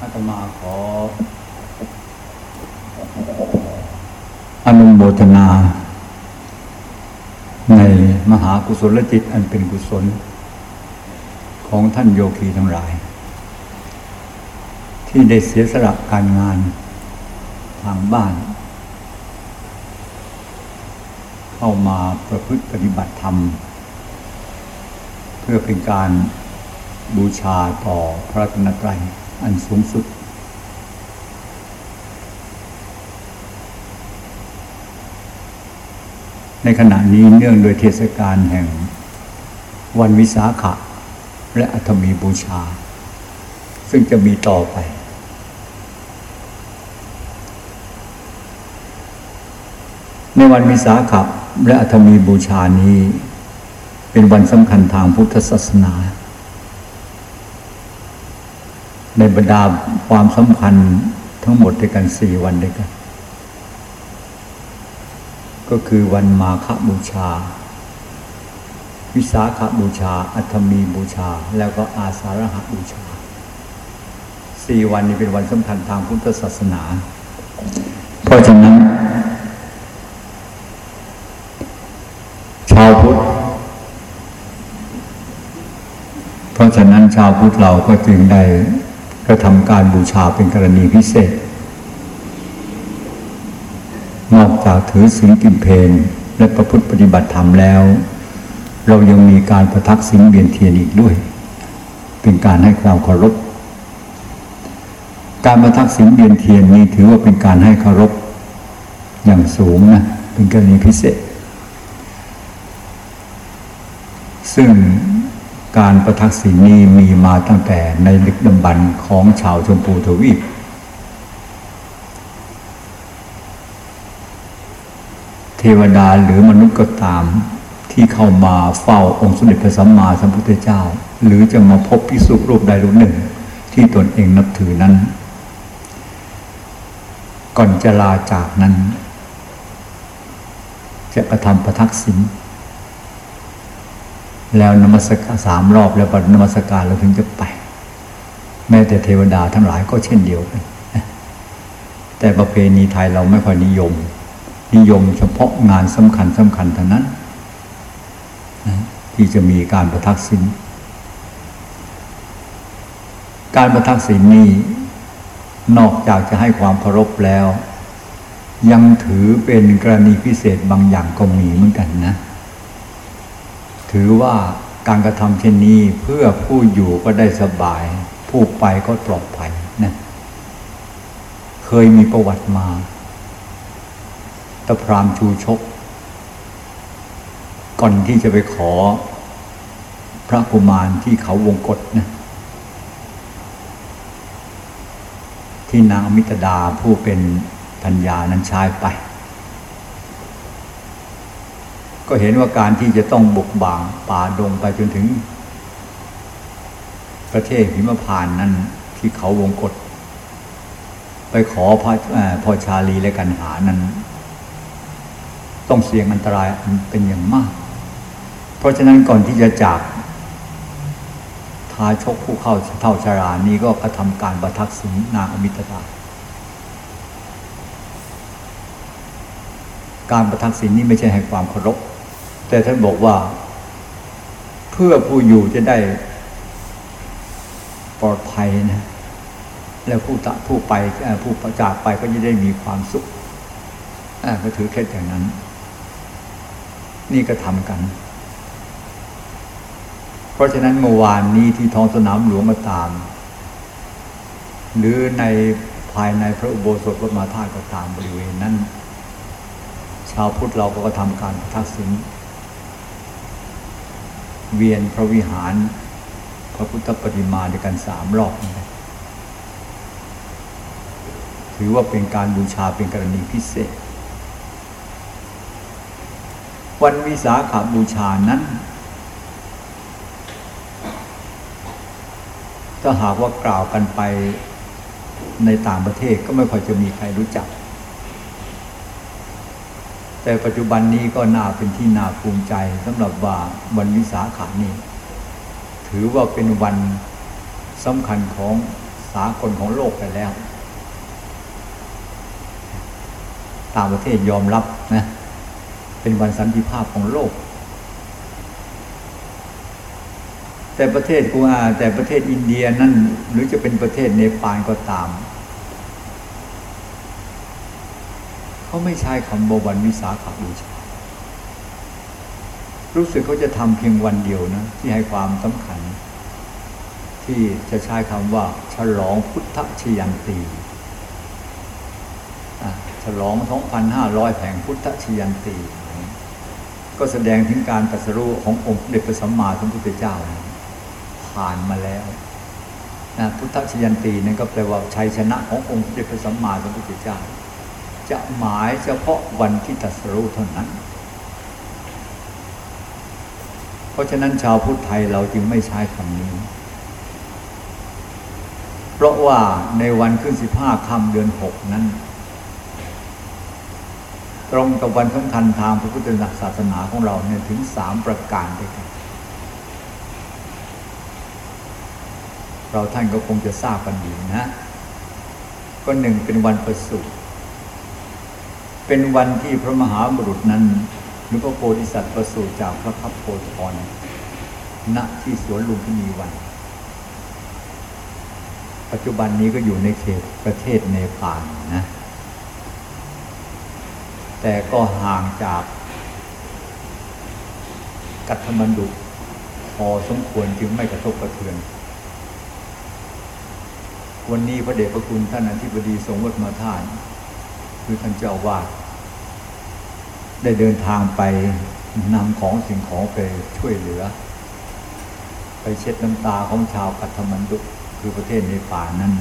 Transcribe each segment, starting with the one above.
อาตมาขอ อนุโมทนา ในมหากุศลจิตอันเป็นกุศล ของท่านโยคีทั้งหลาย ที่ได้เสียสละการงานทางบ้าน เข้ามาประพฤติปฏิบัติธรรม เพื่อเป็นการบูชาต่อพระรัตนตรัย อันสูงสุด ในขณะนี้เนื่องโดยเทศกาลแห่ง วันวิสาขะ และอัฐมีบูชา ซึ่งจะมีต่อไป ในวันวิสาขะและอัฐมีบูชานี้ เป็นวันสำคัญทางพุทธศาสนา ในบรรดาความสัมพันธ์ทั้งหมดด้วยกันสี่วันด้วยกัน ก็คือวันมาฆบูชา วิสาขบูชา อัตมีบูชา แล้วก็อาสาฬหบูชาสี่วันนี้เป็นวันสำคัญทางพุทธศาสนา เพราะฉะนั้น ชาวพุทธเพราะฉะนั้นชาวพุทธเราก็จึงได้ กระทำการบูชาเป็นกรณีพิเศษ นอกจากถือศีลกินเพนและประพฤติปฏิบัติธรรมแล้ว เรายังมีการประทักษิณเบียนเทียนอีกด้วย เป็นการให้ความเคารพ การประทักษิณเบียนเทียนนี้ถือว่าเป็นการให้เคารพอย่างสูงนะเป็นกรณีพิเศษ ซึ่ง การประทักษิณนี้มีมาตั้งแต่ในลึกดำบรรของชาวชมพูทวีป เทวดาหรือมนุษย์ก็ตามที่เข้ามาเฝ้าองค์สมเด็จพระสัมมาสัมพุทธเจ้า หรือจะมาพบพิสุรูปใดรูปหนึ่ง ที่ตนเองนับถือนั้น ก่อนจะลาจากนั้น จะกระทำประทักษิณ แล้วนมัสการสามรอบแล้วปนมัสการเราถึงจะไป แม้แต่เทวดาทั้งหลายก็เช่นเดียวกันแต่ประเพณีไทยเราไม่ค่อยนิยม นิยมเฉพาะงานสำคัญสำคัญเท่านั้น ที่จะมีการประทักษิณการประทักษิณนี้นอกจากจะให้ความเคารพแล้ว ยังถือเป็นกรณีพิเศษบางอย่างก็มีเหมือนกันนะ ถือว่าการกระทำเช่นนี้เพื่อผู้อยู่ก็ได้สบาย ผู้ไปก็ปลอดภัยนะเคยมีประวัติมา ตะพรามชูชก ก่อนที่จะไปขอ พระกุมารที่เขาวงกฏนะที่นางมิตรดาผู้เป็นธัญญานั้นชายไป ก็เห็นว่าการที่จะต้องบุกบางป่าดงไปจนถึง ประเทศหิมพานนั้นที่เขาวงกฏไปขอพระพอชาลีและกันหานั้น ต้องเสี่ยงอันตรายเป็นอย่างมาก เพราะฉะนั้นก่อนที่จะจากทาชกผู้เข้าเท่าชารานี้ก็กระทำการประทักษิณนางอมิตราการประทักษิณนี้ไม่ใช่ให้ความเคารพ แต่ท่านบอกว่า เพื่อผู้อยู่จะได้ปลอดภัยนะ แล้วผู้ตะผู้ไปผู้ประจากไปก็จะได้มีความสุขก็ถือแค่อย่างนั้น นี่ก็ทำกัน เพราะฉะนั้นเมื่อวานนี้ที่ท้องสนามหลวงก็ตาม หรือในภายในพระอุโบสถวัดมาธาตุก็ตามบริเวณนั้น ชาวพุทธเราก็ทำการทักษิณ เวียนพระวิหาร พระพุทธปฏิมาด้วยกันสามรอบถือว่าเป็นการบูชาเป็นกรณีพิเศษ วันวิสาขาบูชานั้น ถ้าหากว่ากล่าวกันไปในต่างประเทศก็ไม่ค่อยจะมีใครรู้จัก แต่ปัจจุบันนี้ก็น่าเป็นที่น่าภูมิใจสำหรับว่าวันวิสาขานี้ ถือว่าเป็นวันสำคัญของสากลของโลกไปแล้ว ต่างประเทศยอมรับนะเป็นวันสันติภาพของโลก แต่ประเทศกูอาแต่ประเทศอินเดียนั่นหรือจะเป็นประเทศเนปาลก็ตาม เขาไม่ใช้คำว่าวันวิสาขบูชา รู้สึกเขาจะทำเพียงวันเดียวนะ ที่ให้ความสำคัญ ที่จะใช้คำว่า ฉลองพุทธชยันตีฉลอง 2,500แห่งพุทธชยันตี ก็แสดงถึงการตรัสรู้ขององค์เด็จพระสัมมาสัมพุทธเจ้า ผ่านมาแล้วนะพุทธชยันตีนั่นก็แปลว่าชัยชนะขององค์เด็จพระสัมมาสัมพุทธเจ้า จะหมายเฉพาะวันที่ตรัสรู้เท่านั้น เพราะฉะนั้นชาวพุทธไทยเราจึงไม่ใช้คำนี้ เพราะว่าในวันขึ้นสิบห้าค่ำเดือนหกนั้น ตรงกับวันสำคัญทางพระพุทธศาสนาของเราเนี่ยถึงสามประการด้วยกันเราท่านก็คงจะทราบกันดีนะ ก็หนึ่งเป็นวันประสูติ เป็นวันที่พระมหาบุรุษนั้น หรือพระโพธิสัตว์ประสูติจากพระพัพโพธรณที่สวนลุมพินีวัน ปัจจุบันนี้ก็อยู่ในเขตประเทศเนปาลนะ แต่ก็ห่างจากกัตมันดุพอสมควรจึงไม่กระทบกระเทือน วันนี้พระเดชพระคุณท่านอธิบดีทรงวัดมาท่าน คือท่านเจ้าวาด ได้เดินทางไปนำของสิ่งของไปช่วยเหลือ ไปเช็ดน้ำตาของชาวปัทมันดุคือประเทศในป่านั้น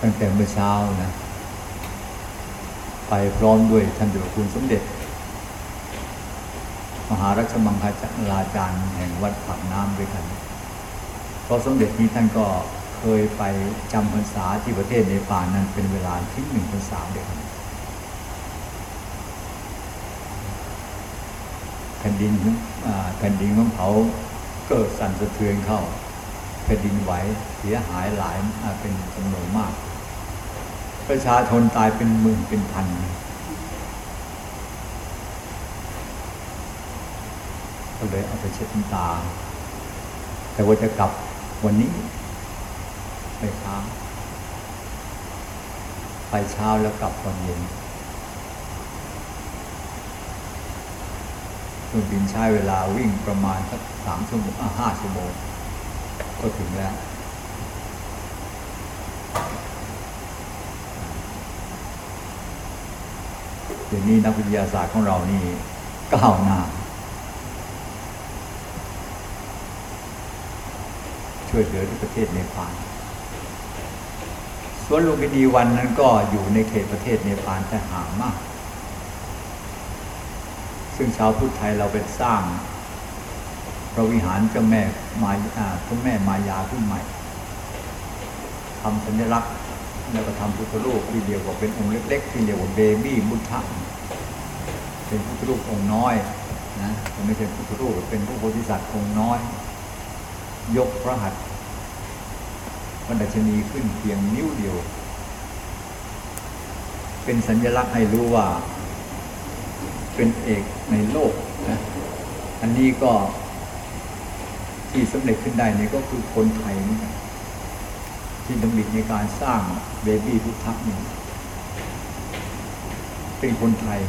ตั้งแต่เมื่อเช้านะ ไปพร้อมด้วยท่านเจ้าคุณสมเด็จ มหารัชมังคลาจารย์แห่งวัดปากน้ำด้วยกันเพราะสมเด็จนี้ท่านก็เคยไปจำพรรษาที่ประเทศในป่านั้นเป็นเวลาที่หนึ่งพรรษาเดียวกัน ผ่นดินแผ่นดินของเขาเกิดสั่นสะเทือนเข้าแผ่นดินไหวเสียหายหลายเป็นจำนวนมาก ประชาชนตายเป็นหมื่นเป็นพันก็เลยเอาไปเช็ดน้ำตา แต่ว่าจะกลับวันนี้ ไปเช้าไปเช้าแล้วกลับตอนเย็นเค รื่องบินใช้เวลาวิ่งประมาณสักสามชั่วโมงห้าชั่วโมง ก็ถึงแล้ว เดี๋ยวนี้นักวิทยาศาสตร์ของเรานี่ก้าวหน้า ช่วยเหลือที่ประเทศเนปาลสวนลุมพินีวันนั้นก็อยู่ในเขตประเทศเนปาลแต่ห่างมาก ซึ่งชาวพุทธไทยเราเป็นสร้าง พระวิหารเจ้าแม่มาพระแม่มายาขึ้นใหม่ทำสัญลักษณ์แล้วก็ทำพุทธรูปที่เดียวกับเป็นองค์เล็กๆที่เรียกว่าเบบี้บุทธะเป็นพุทธรูปองค์น้อยนะไม่ใช่พุทธรูปเป็นพระโพธิสัตว์องค์น้อย ยกพระหัตถ์วันดัชนีขึ้นเพียงนิ้วเดียว เป็นสัญลักษณ์ให้รู้ว่า เป็นเอกในโลกนะอันนี้ก็ที่สำเร็จขึ้นได้นี่ก็คือคนไทยนี่ที่ดำริในการสร้างเบบี้พุทธนี่เป็นคนไทย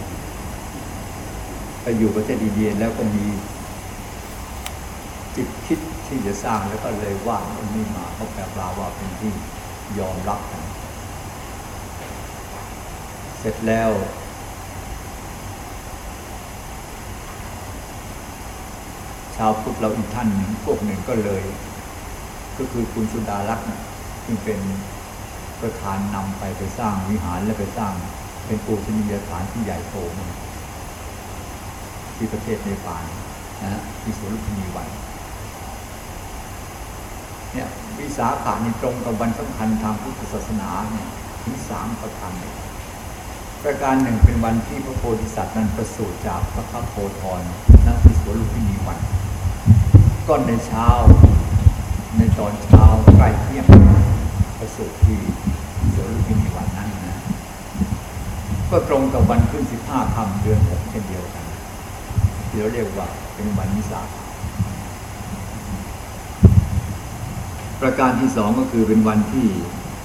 ไปอยู่ประเทศอินเดียแล้วก็มีจิตคิดที่จะสร้างแล้วก็เลยว่าอันนี้มาเขาแปลว่าว่าเป็นที่ยอมรับกัน เสร็จแล้ว ชาวพุทธเราอีกท่านหนึ่งพวกหนึ่งก็เลย ก็คือคุณสุดารักษ์ซึ่งเป็นประธานนำไปไปสร้างวิหารและไปสร้าง เป็นปูชนียสถานที่ใหญ่โตที่ประเทศเนปาลนะฮะที่สวนลุมพินีวันเนี่ยวิสาขานี่ตรงกับวันสำคัญทางพุทธศาสนาเนี่ยถึงสามประการประการหนึ่งเป็นวันที่พระโพธิสัตว์นั้นประสูติจากพระพักโพธรณที่สวนลุมพินีวัน ก็ในเช้า ในตอนเช้าใกล้เที่ยงประสูติที่สวนลุมพินีวันนั้นนะ ก็ตรงกับวันขึ้นสิบห้าคำเดือนหกเช่นเดียวกันที่เราเรียกว่าเป็นวันนิสาประการที่สองก็คือเป็นวันที่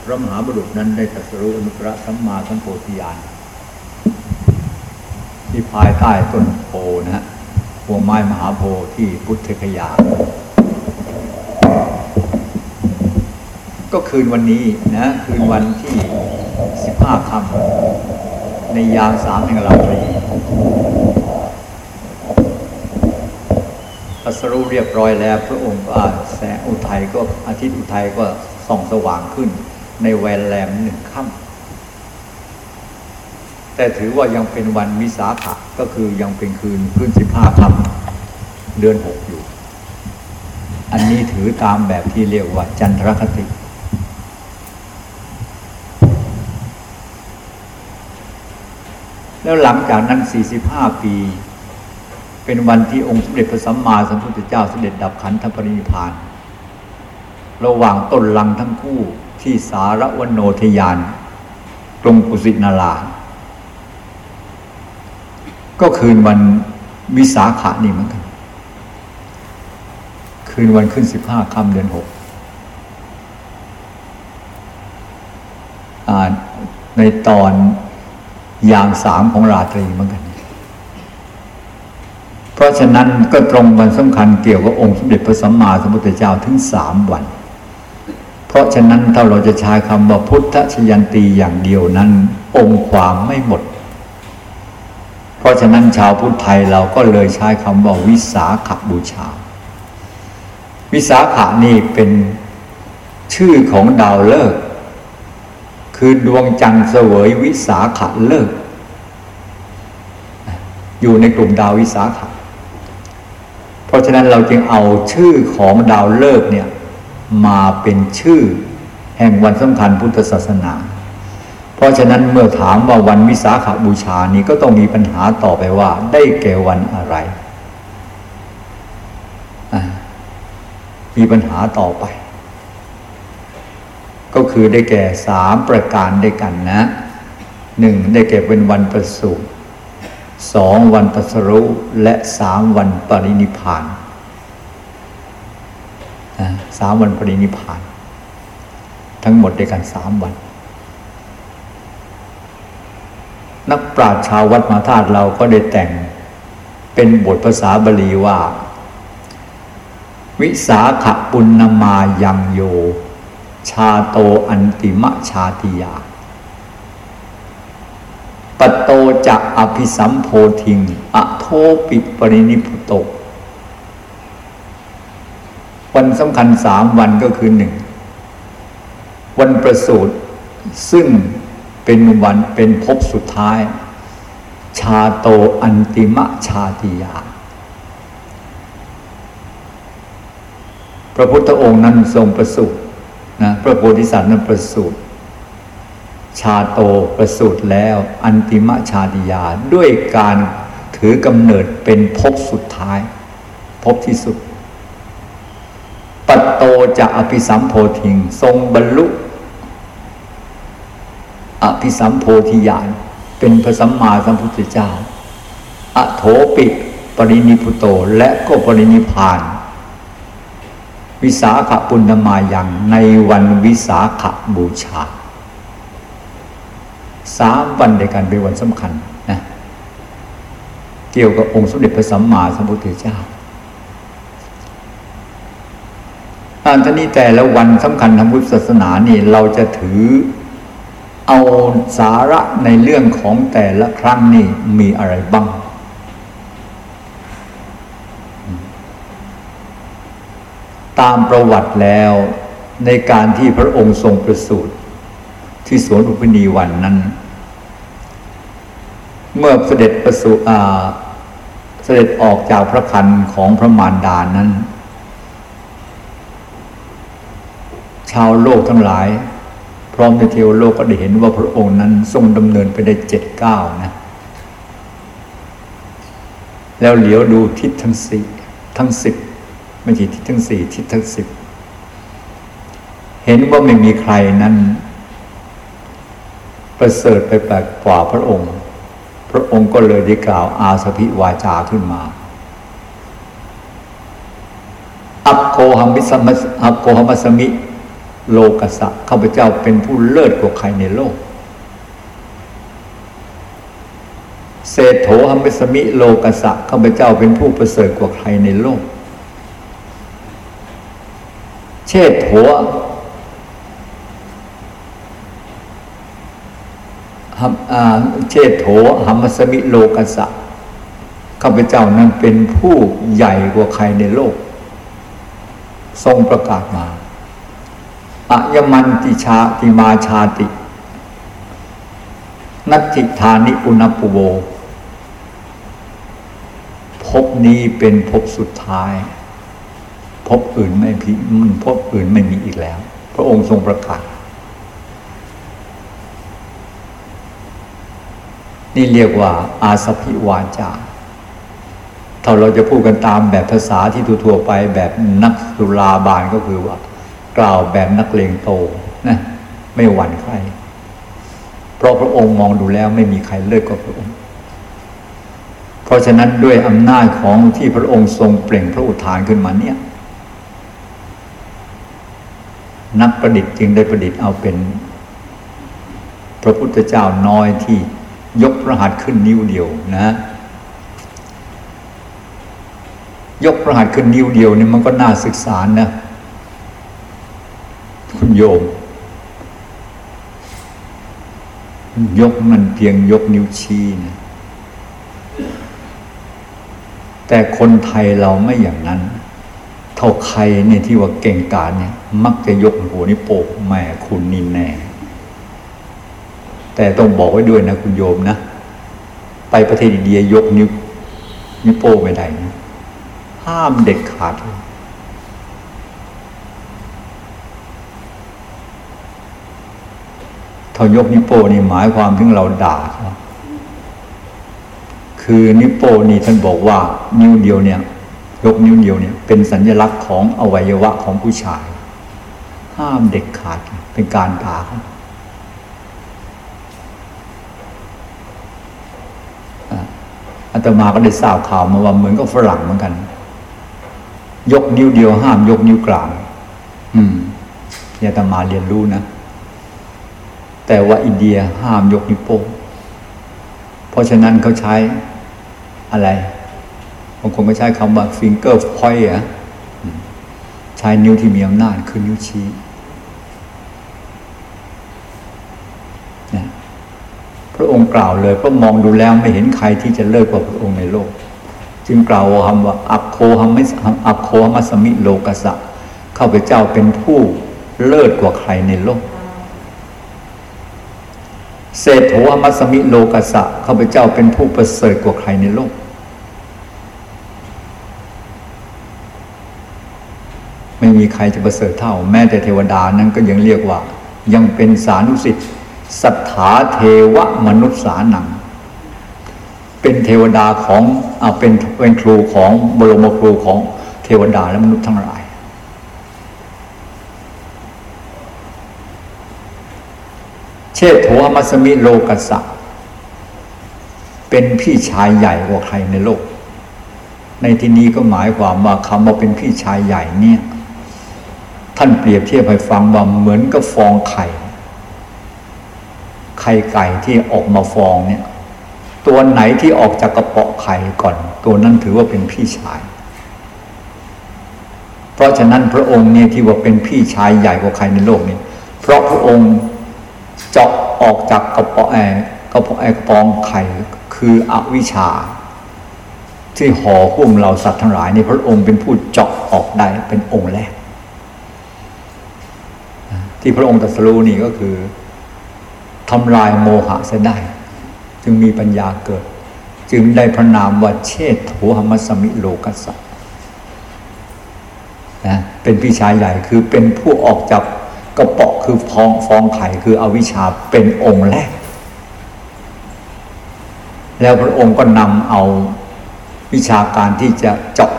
พระมหาบุรุษนั้นได้ตรัสรู้อนุตตรสัมมาสัมโพธิญาณที่ภายใต้ต้นโพนะฮะ วงไม้มหาโพธิ์ที่พุทธคยา ก็คืนวันนี้นะ คืนวันที่สิบห้าค่ำในยามสามแห่งราตรีตรัสรู้เรียบร้อยแล้วพระองค์ก็แสงอุทัยก็อาทิตย์อุทัยก็ส่องสว่างขึ้น ในแวนแรมหนึ่งค่ำ แต่ถือว่ายังเป็นวันวิสาขะก็คือยังเป็นคืนคืนสิบห้าค่ำเดือนหกอยู่ อันนี้ถือตามแบบที่เรียกว่าจันทรคติ แล้วหลังจากนั้น 45 ปี เป็นวันที่องค์สมเด็จพระสัมมาสัมพุทธเจ้าเสด็จดับขันธปรินิพาน ระหว่างต้นลังทั้งคู่ที่สารวโนทยานกรงกุสินารา ก็คืนวันวิสาขานี่เหมือนกัน คืนวันขึ้นสิบห้าค่ำเดือนหกในตอนอย่างสามของราตรีเหมือนกัน เพราะฉะนั้นก็ตรงวันสำคัญเกี่ยวกับองค์สมเด็จพระสัมมาสัมพุทธเจ้าถึงสามวัน เพราะฉะนั้นถ้าเราจะใช้คำว่าพุทธชยันตีอย่างเดียวนั้น องค์ความไม่หมด เพราะฉะนั้นชาวพุทธไทยเราก็เลยใช้คำว่าวิสาขบูชา วิสาขานี่เป็นชื่อของดาวเลิก คือดวงจันทร์เสวยวิสาขะเลิก อยู่ในกลุ่มดาววิสาขะเพราะฉะนั้นเราจึงเอาชื่อของดาวเลิกเนี่ยมาเป็นชื่อแห่งวันสำคัญพุทธศาสนา ราะฉะนั้นเมื่อถามว่าวันวิสาขาบูชานี้ก็ต้องมีปัญหาต่อไปว่า ได้แก่วันอะไร มีปัญหาต่อไป ก็คือได้แก่สามประการด้วยกันนะหนึ่งได้แก่เป็นวันประสูติสองวันตรัสรู้และสามวันปรินิพานสามวันปรินิพาน ทั้งหมดด้วยกันสามวัน นักปราชญ์ชาววัดมาธาตุเราก็ได้แต่งเป็นบทภาษาบาลีว่า วิสาขปุณณมายังโย ชาโตอันติมะชาติยาปโตจะอภิสัมโพธิง อโทปิปรินิพุโตวันสำคัญสามวันก็คือหนึ่งวันประสูติซึ่ง เป็นวันเป็นภพสุดท้าย ชาโตอันติมะชาติยา พระพุทธองค์นั้นทรงประสูตินะพระโพธิสัตว์นั้นประสูติชาโตประสูติแล้วอันติมะชาติยาด้วยการถือกำเนิดเป็นภพสุดท้ายภพที่สุด ปัตโตจะอภิสัมโพธิง ทรงบรรลุ อภิสัมโพธิญาณเป็นพระสัมมาสัมพุทธเจ้า อโถปิปรินิพุโตและก็ปรินิพาน วิสาขปุณณมายังในวันวิสาขบูชาสามวันในการเป็นวันสำคัญนะเกี่ยวกับองค์สมเด็จพระสัมมาสัมพุทธเจ้าอันนี้แต่และวันสำคัญทางพุทธศาสนานี่เราจะถือ เอาสาระในเรื่องของแต่ละครั้งนี่มีอะไรบ้าง ตามประวัติแล้วในการที่พระองค์ทรงประสูติที่สวนอุปนีวันนั้น เมื่อเสด็จประสูติเสด็จออกจากพระคันของพระมารดานั้น ชาวโลกทั้งหลาย พร้อมในเทวโลกก็ได้เห็นว่าพระองค์นั้นทรงดำเนินไปได้เจ็ดเก้านะ แล้วเหลียวดูทิศทั้งสี่ทั้งสิบไม่ใช่ทิศทั้งสี่ทิศทั้งสิบเห็นว่าไม่มีใครนั้น ประเสริฐไปแปลกว่าพระองค์ พระองค์ก็เลยได้กล่าวอาสพิวาจาขึ้นมา อัปโคหัมิสมัสอัปโคหมัสมิ โลกัสะข้าพเจ้าเป็นผู้เลิศกว่าใครในโลก เศรษโถหัมิสมิโลกัสะข้าพเจ้าเป็นผู้ประเสริฐกว่าใครในโลก เชษโถเชษโถหัมสมิโลกัสะข้าพเจ้านั้นเป็นผู้ใหญ่กว่าใครในโลก ทรงประกาศมา อะยมันติชาติมาชาติ นัตถิธานิอุณปุโวพบนี้เป็นพบสุดท้าย พบอื่นไม่พิมันพบอื่นไม่มีอีกแล้ว พระองค์ทรงประกาศ นี่เรียกว่า อาสพิวาจาถ้าเราจะพูดกันตามแบบภาษาที่ทั่วไปแบบนักสุราบานก็คือว่า กล่าวแบบนักเลงโตนะไม่หวั่นใคร เพราะพระองค์มองดูแล้วไม่มีใครเลิกกว่าพระองค์ เพราะฉะนั้นด้วยอำนาจของที่พระองค์ทรงเปล่งพระอุทานขึ้นมาเนี่ย นักประดิษฐ์จึงได้ประดิษฐ์เอาเป็น พระพุทธเจ้าน้อยที่ยกพระหัตถ์ขึ้นนิ้วเดียวนะ ยกพระหัตถ์ขึ้นนิ้วเดียวนี่มันก็น่าศึกษานะ โยม ยกมันเพียงยกนิ้วชี้นะแต่คนไทยเราไม่อย่างนั้น เท่าใครเนี่ยที่ว่าเก่งกาจเนี่ย มักจะยกหัวนิ้วโป้งแม่คุณนินแน่ แต่ต้องบอกไว้ด้วยนะคุณโยมนะ ไปประเทศอินเดียยกนิ้วนิ้วโป้ไม่ได้นะ ห้ามเด็ดขาดเลย ถ้ายกนิโป้นี่หมายความถึงเราด่าคือนิโป้นี่ท่านบอกว่า นิ้วเดียวเนี่ย ยกนิ้วเดียวเนี่ย เป็นสัญลักษณ์ของอวัยวะของผู้ชาย ห้ามเด็กขาดเป็นการด่าครับอาตมาก็ได้ทราบข่าวมาว่าเหมือนกับฝรั่งเหมือนกัน ยกนิ้วเดียวห้ามยกนิ้วกลาง อืมอาตมาเรียนรู้นะ แต่ว่าอินเดียห้ามยกนิ้วโป้งเพราะฉะนั้นเขาใช้อะไรบางคนก็ใช้คำว่า finger point อะใช้นิ้วที่มีอำนาจคือนิ้วชี้พระองค์กล่าวเลยพระมองดูแล้วไม่เห็นใครที่จะเลิกกว่าพระองค์ในโลก จึงกล่าวคำว่า อัคโคหัมิอัคโคหมัสมิโลกัสะข้าพเจ้าเป็นผู้เลิศกว่าใครในโลก เศรษฐมัสมิโลกัสะข้าพเจ้าเป็นผู้ประเสริฐกว่าใครในโลก ไม่มีใครจะประเสริฐเท่า แม้แต่เทวดานั้นก็ยังเรียกว่า ยังเป็นสานุสิทธิ์สัทธาเทวมนุษย์สานัง เป็นเทวดาของอเป็นเป็นครูของบรมครูของเทวดาและมนุษย์ทั้งหลาย เช ษโถมัสมิโลกัสสะเป็นพี่ชายใหญ่กว่าใครในโลก ในที่นี้ก็หมายความว่าคำว่าเป็นพี่ชายใหญ่เนี่ย ท่านเปรียบเทียบให้ฟังว่าเหมือนกับฟองไข่ ไข่ไก่ที่ออกมาฟองเนี่ย ตัวไหนที่ออกจากกระเปาะไข่ก่อน ตัวนั้นถือว่าเป็นพี่ชาย เพราะฉะนั้นพระองค์เนี่ยที่ว่าเป็นพี่ชายใหญ่กว่าใครในโลกนี้เพราะพระองค์ เจาะออกจากกระเปาะแอกระเปาะแอกฟองไข่คืออวิชชา ที่ห่อหุ้มเราสัตว์ทั้งหลายในพระองค์เป็นผู้เจาะออกได้เป็นองค์แรก ที่พระองค์ตรัสรู้นี่ก็คือทำลายโมหะเสียได้ จึงมีปัญญาเกิด จึงได้พระนามว่าเชษโถหมัสมิโลกัสสะนะเป็นพี่ชายใหญ่คือเป็นผู้ออกจาก กระปาะคือฟองฟองไข่คืออวิชชาเป็นองค์แรก แล้วพระองค์ก็นำเอาวิชาการที่จะเจาะ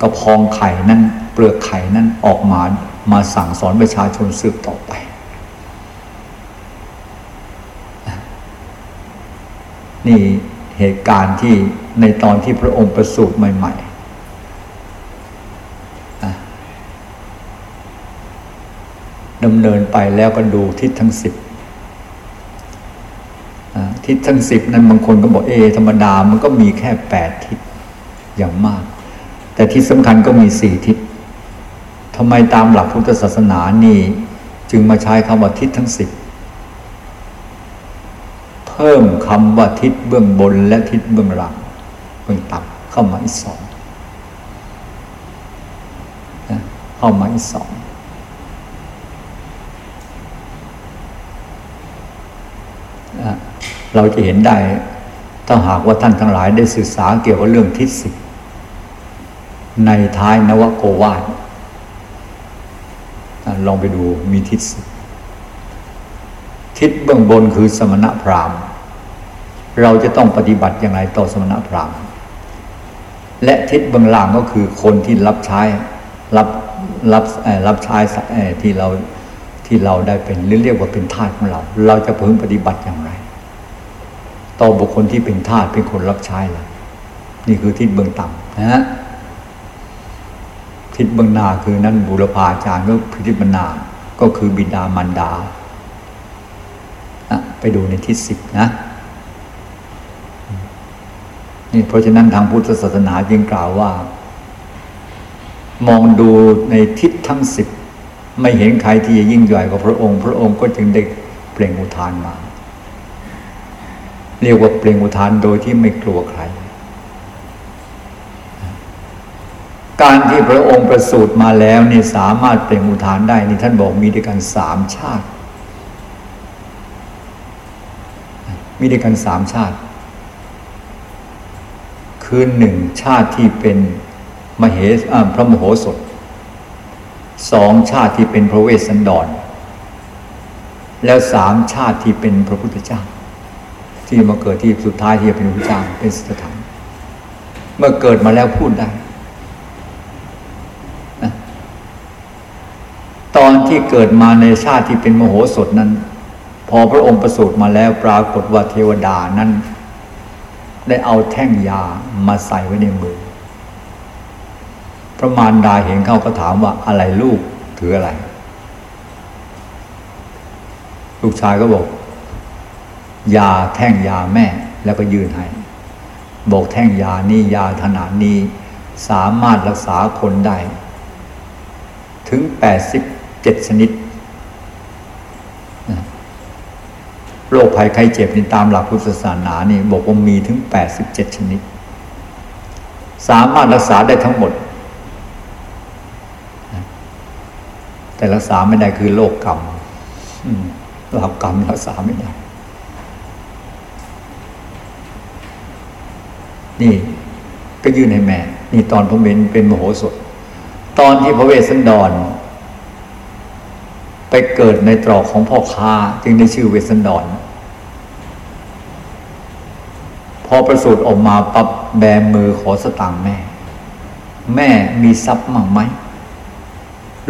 กระพองไข่นั้นเปลือกไข่นั้นออกมามาสั่งสอนประชาชนสืบต่อไป นี่เหตุการณ์ที่ในตอนที่พระองค์ประสูติใหม่ ๆ ดำเนินไปแล้วก็ดูทิศทั้งสิบทิศทั้งสิบนั้นบางคนก็บอกเอ ธรรมดามันก็มีแค่แปดทิศอย่างมาก แต่ที่สำคัญก็มีสี่ทิศทำไมตามหลักพุทธศาสนานี่จึงมาใช้คำว่าทิศทั้งสิบเพิ่มคำว่าทิศเบื้องบนและทิศเบื้องหลังเบื้องต่ำเข้ามาอีกสองเข้ามาอีกสอง เราจะเห็นได้ ถ้าหากว่าท่านทั้งหลายได้ศึกษาเกี่ยวกับเรื่องทิศสิบในท้ายนวโกวาทลองไปดูมีทิศทิศเบื้องบนคือสมณพราหมณ์ เราจะต้องปฏิบัติอย่างไรต่อสมณพราหมณ์ และทิศเบื้องล่างก็คือคนที่รับใช้รับรับรับใช้ที่เราที่เราได้เป็นเรียกว่าเป็นทาสของเรา เราจะพึงปฏิบัติอย่างไร ต่อบุคคลที่เป็นทาสเป็นคนรับใช้เรานี่คือทิศเบื้องต่ำนะฮะทิศเบื้องนาคือนั่นบุรพาจารย์ก็คือทิศบรรณาก็คือบิดามารดาไปดูในทิศสิบนะนี่เพราะฉะนั้นทางพุทธศาสนาจึงกล่าวว่า มองดูในทิศทั้งสิบไม่เห็นใครที่จะยิ่งใหญ่กว่าพระองค์ พระองค์ก็จึงได้เปล่งอุทานมา เรียกว่าเปล่งอุทานโดยที่ไม่กลัวใคร การที่พระองค์ประสูติมาแล้วนี่สามารถเปล่งอุทานได้นี่ท่านบอกมีด้วยกันสามชาติ มีด้วยกันสามชาติ คือหนึ่งชาติที่เป็นมเหสพระมโหสถสองชาติที่เป็นพระเวสสันดร แล้วสามชาติที่เป็นพระพุทธเจ้า ที่มาเกิดที่สุดท้ายที่เป็นพระพุทธเจ้าเป็นสถานเมื่อเกิดมาแล้วพูดได้ตอนที่เกิดมาในชาติที่เป็นมโหสถนั้น พอพระองค์ประสูติมาแล้วปรากฏว่าเทวดานั้น ได้เอาแท่งยามาใส่ไว้ในมือพระมารดาเห็นเขาก็ถามว่าอะไรลูกถืออะไร ลูกชายก็บอก ยาแท่งยาแม่ แล้วก็ยืนให้บอกแท่งยานี่ยาขนาดนี้ สามารถรักษาคนได้ ถึงแปดสิบเจ็ดชนิดโรคภัยไข้เจ็บในตามหลักพุทธศาสนานี่บอกว่ามีถึงแปดสิบเจ็ดชนิด สามารถรักษาได้ทั้งหมด แต่รักษาไม่ได้คือโรคกรรมโรคกรรมรักษาไม่ได้ นี่ ก็ยื่นให้แม่ นี่ตอนพระเบนเป็นมโหสถ ตอนที่พระเวสสันดร ไปเกิดในตรอกของพ่อค้าจึงได้ชื่อเวสสันดร พอประสูติออกมาปับแบมือขอสตังแม่ แม่มีทรัพย์มั่งไหม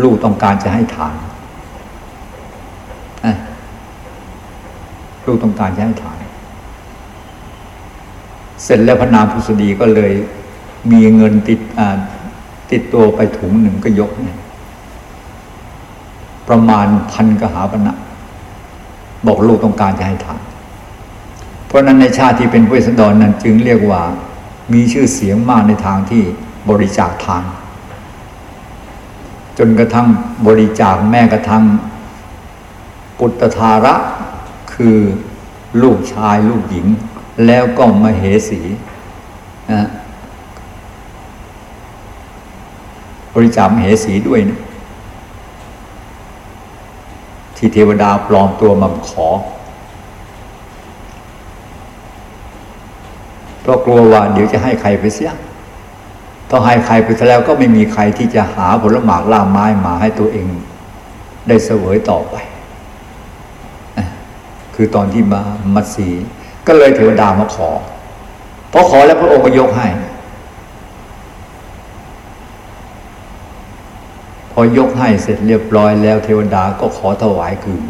ลูกต้องการจะให้ทานลูกต้องการจะให้ทาน เสร็จแล้วพระนามพุษดีก็เลยมีเงินติดติดตัวไปถุงหนึ่งก็ยกเนี่ยประมาณพันกหาปณะบอกลูกต้องการจะให้ทานเพราะนั้นในชาติที่เป็นพระสดรนนั้นจึงเรียกว่ามีชื่อเสียงมากในทางที่บริจาคทานจนกระทั่งบริจาคแม่กระทั่งปุตตาระคือลูกชายลูกหญิง แล้วก็มาเหสีนะบริจาคมเหสีด้วยนะที่เทวดาปลอมตัวมาขอ เพราะกลัวว่าเดี๋ยวจะให้ใครไปเสียพอให้ใครไปแล้วก็ไม่มีใครที่จะหาผลหมากล่าไม้มาให้ตัวเอง ได้เสวยต่อไป คือตอนที่มามัดสี ก็เลยเทวดามาขอพอขอแล้วพระองค์ก็ยกให้ พอยกให้เสร็จเรียบร้อยแล้ว เทวดาก็ขอถวายคืน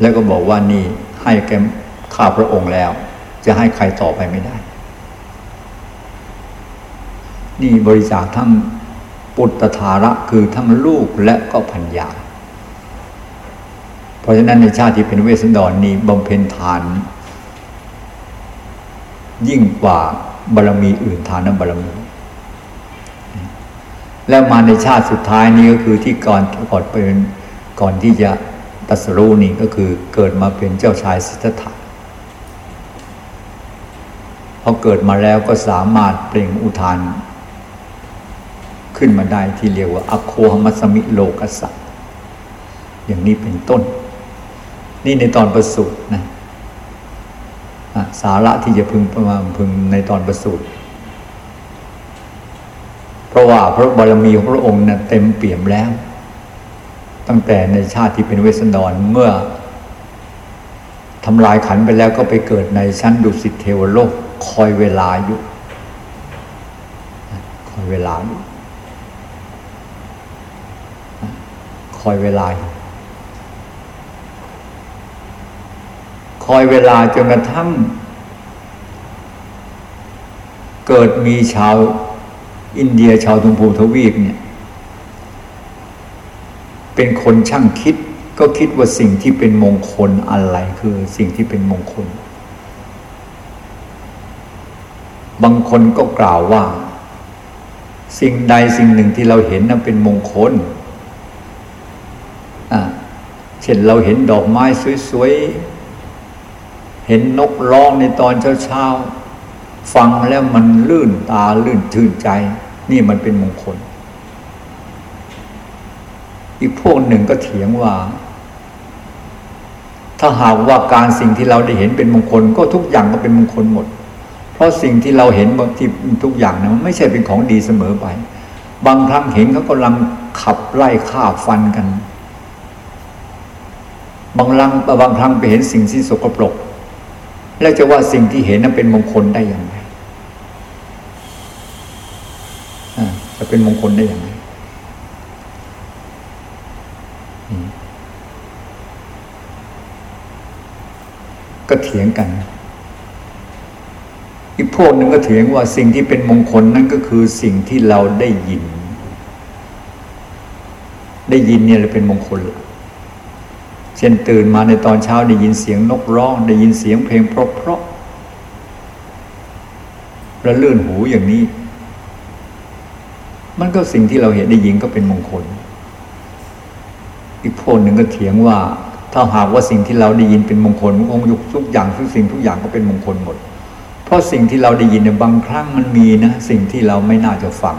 แล้วก็บอกว่านี่ให้แกข้าพระองค์แล้ว จะให้ใครต่อไปไม่ได้ นี่บริจาคทั้งปุตตาระคือทั้งลูกและก็พัญญา เพราะฉะนั้นในชาติที่เป็นเวสสันดรนนี้บำเพ็ญทาน ยิ่งกว่าบารรมีอื่นทานนบารรมี แล้วมาในชาติสุดท้ายนี้ก็คือที่ก่อนก่อนเป็นก่อนที่จะตัสรู้นี่ก็คือเกิดมาเป็นเจ้าชายสิทธัตถะพอเกิดมาแล้วก็สามารถเปล่งอุทาน ขึ้นมาได้ที่เรียกว่าอโคหมัสมิโลกัสสะอย่างนี้เป็นต้น นี่ในตอนประสูตินะสาระที่จะพึงประมาพึงในตอนประสูติเพราะว่าพระบารมีของพระองค์นะ่ะเต็มเปี่ยมแล้ว ตั้งแต่ในชาติที่เป็นเวสสันดรเมื่อทำลายขันไปแล้วก็ไปเกิดในชั้นดุสิตเทวโลก คอยเวลาอยู่คอยเวลาอยู่คอยเวลาอยู่ อยเวลาจนกระทั่ง เกิดมีชาวอินเดียชาวทุมพูทวีปเนี่ย เป็นคนช่างคิดก็คิดว่าสิ่งที่เป็นมงคลอะไรคือสิ่งที่เป็นมงคล บางคนก็กล่าวว่า สิ่งใดสิ่งหนึ่งที่เราเห็นนั้นเป็นมงคลอ่าเช่นเราเห็นดอกไม้สวยๆ เห็นนกร้องในตอนเช้าๆ ฟังแล้วมันลื่นตาลื่นชื่นใจ นี่มันเป็นมงคล อีกพวกหนึ่งก็เถียงว่า ถ้าหากว่าการสิ่งที่เราได้เห็นเป็นมงคล ก็ทุกอย่างก็เป็นมงคลหมด เพราะสิ่งที่เราเห็นที่ทุกอย่างนะมันไม่ใช่เป็นของดีเสมอไป บางครั้งเห็นเขากำลังขับไล่ฆ่าฟันกัน บางครั้งบางครั้งไปเห็นสิ่งที่สกปรก แล้วจะว่าสิ่งที่เห็นนั้นเป็นมงคลได้อย่างไรจะเป็นมงคลได้อย่างไรก็เถียงกัน อีกพวกหนึ่งก็เถียงว่าสิ่งที่เป็นมงคลนั่นก็คือสิ่งที่เราได้ยิน ได้ยินเนี่ยเลยเป็นมงคล เช่นตื่นมาในตอนเช้าได้ยินเสียงนกร้อง ได้ยินเสียงเพลงเพราะเพราะระลื่นหูอย่างนี้ มันก็สิ่งที่เราเห็นได้ยินก็เป็นมงคล อีกพวกหนึ่งก็เถียงว่า ถ้าหากว่าสิ่งที่เราได้ยินเป็นมงคลมันคงยุกทุกอย่างทุกสิ่งทุกอย่างก็เป็นมงคลหมด เพราะสิ่งที่เราได้ยินเนี่ยบางครั้งมันมีนะสิ่งที่เราไม่น่าจะฟัง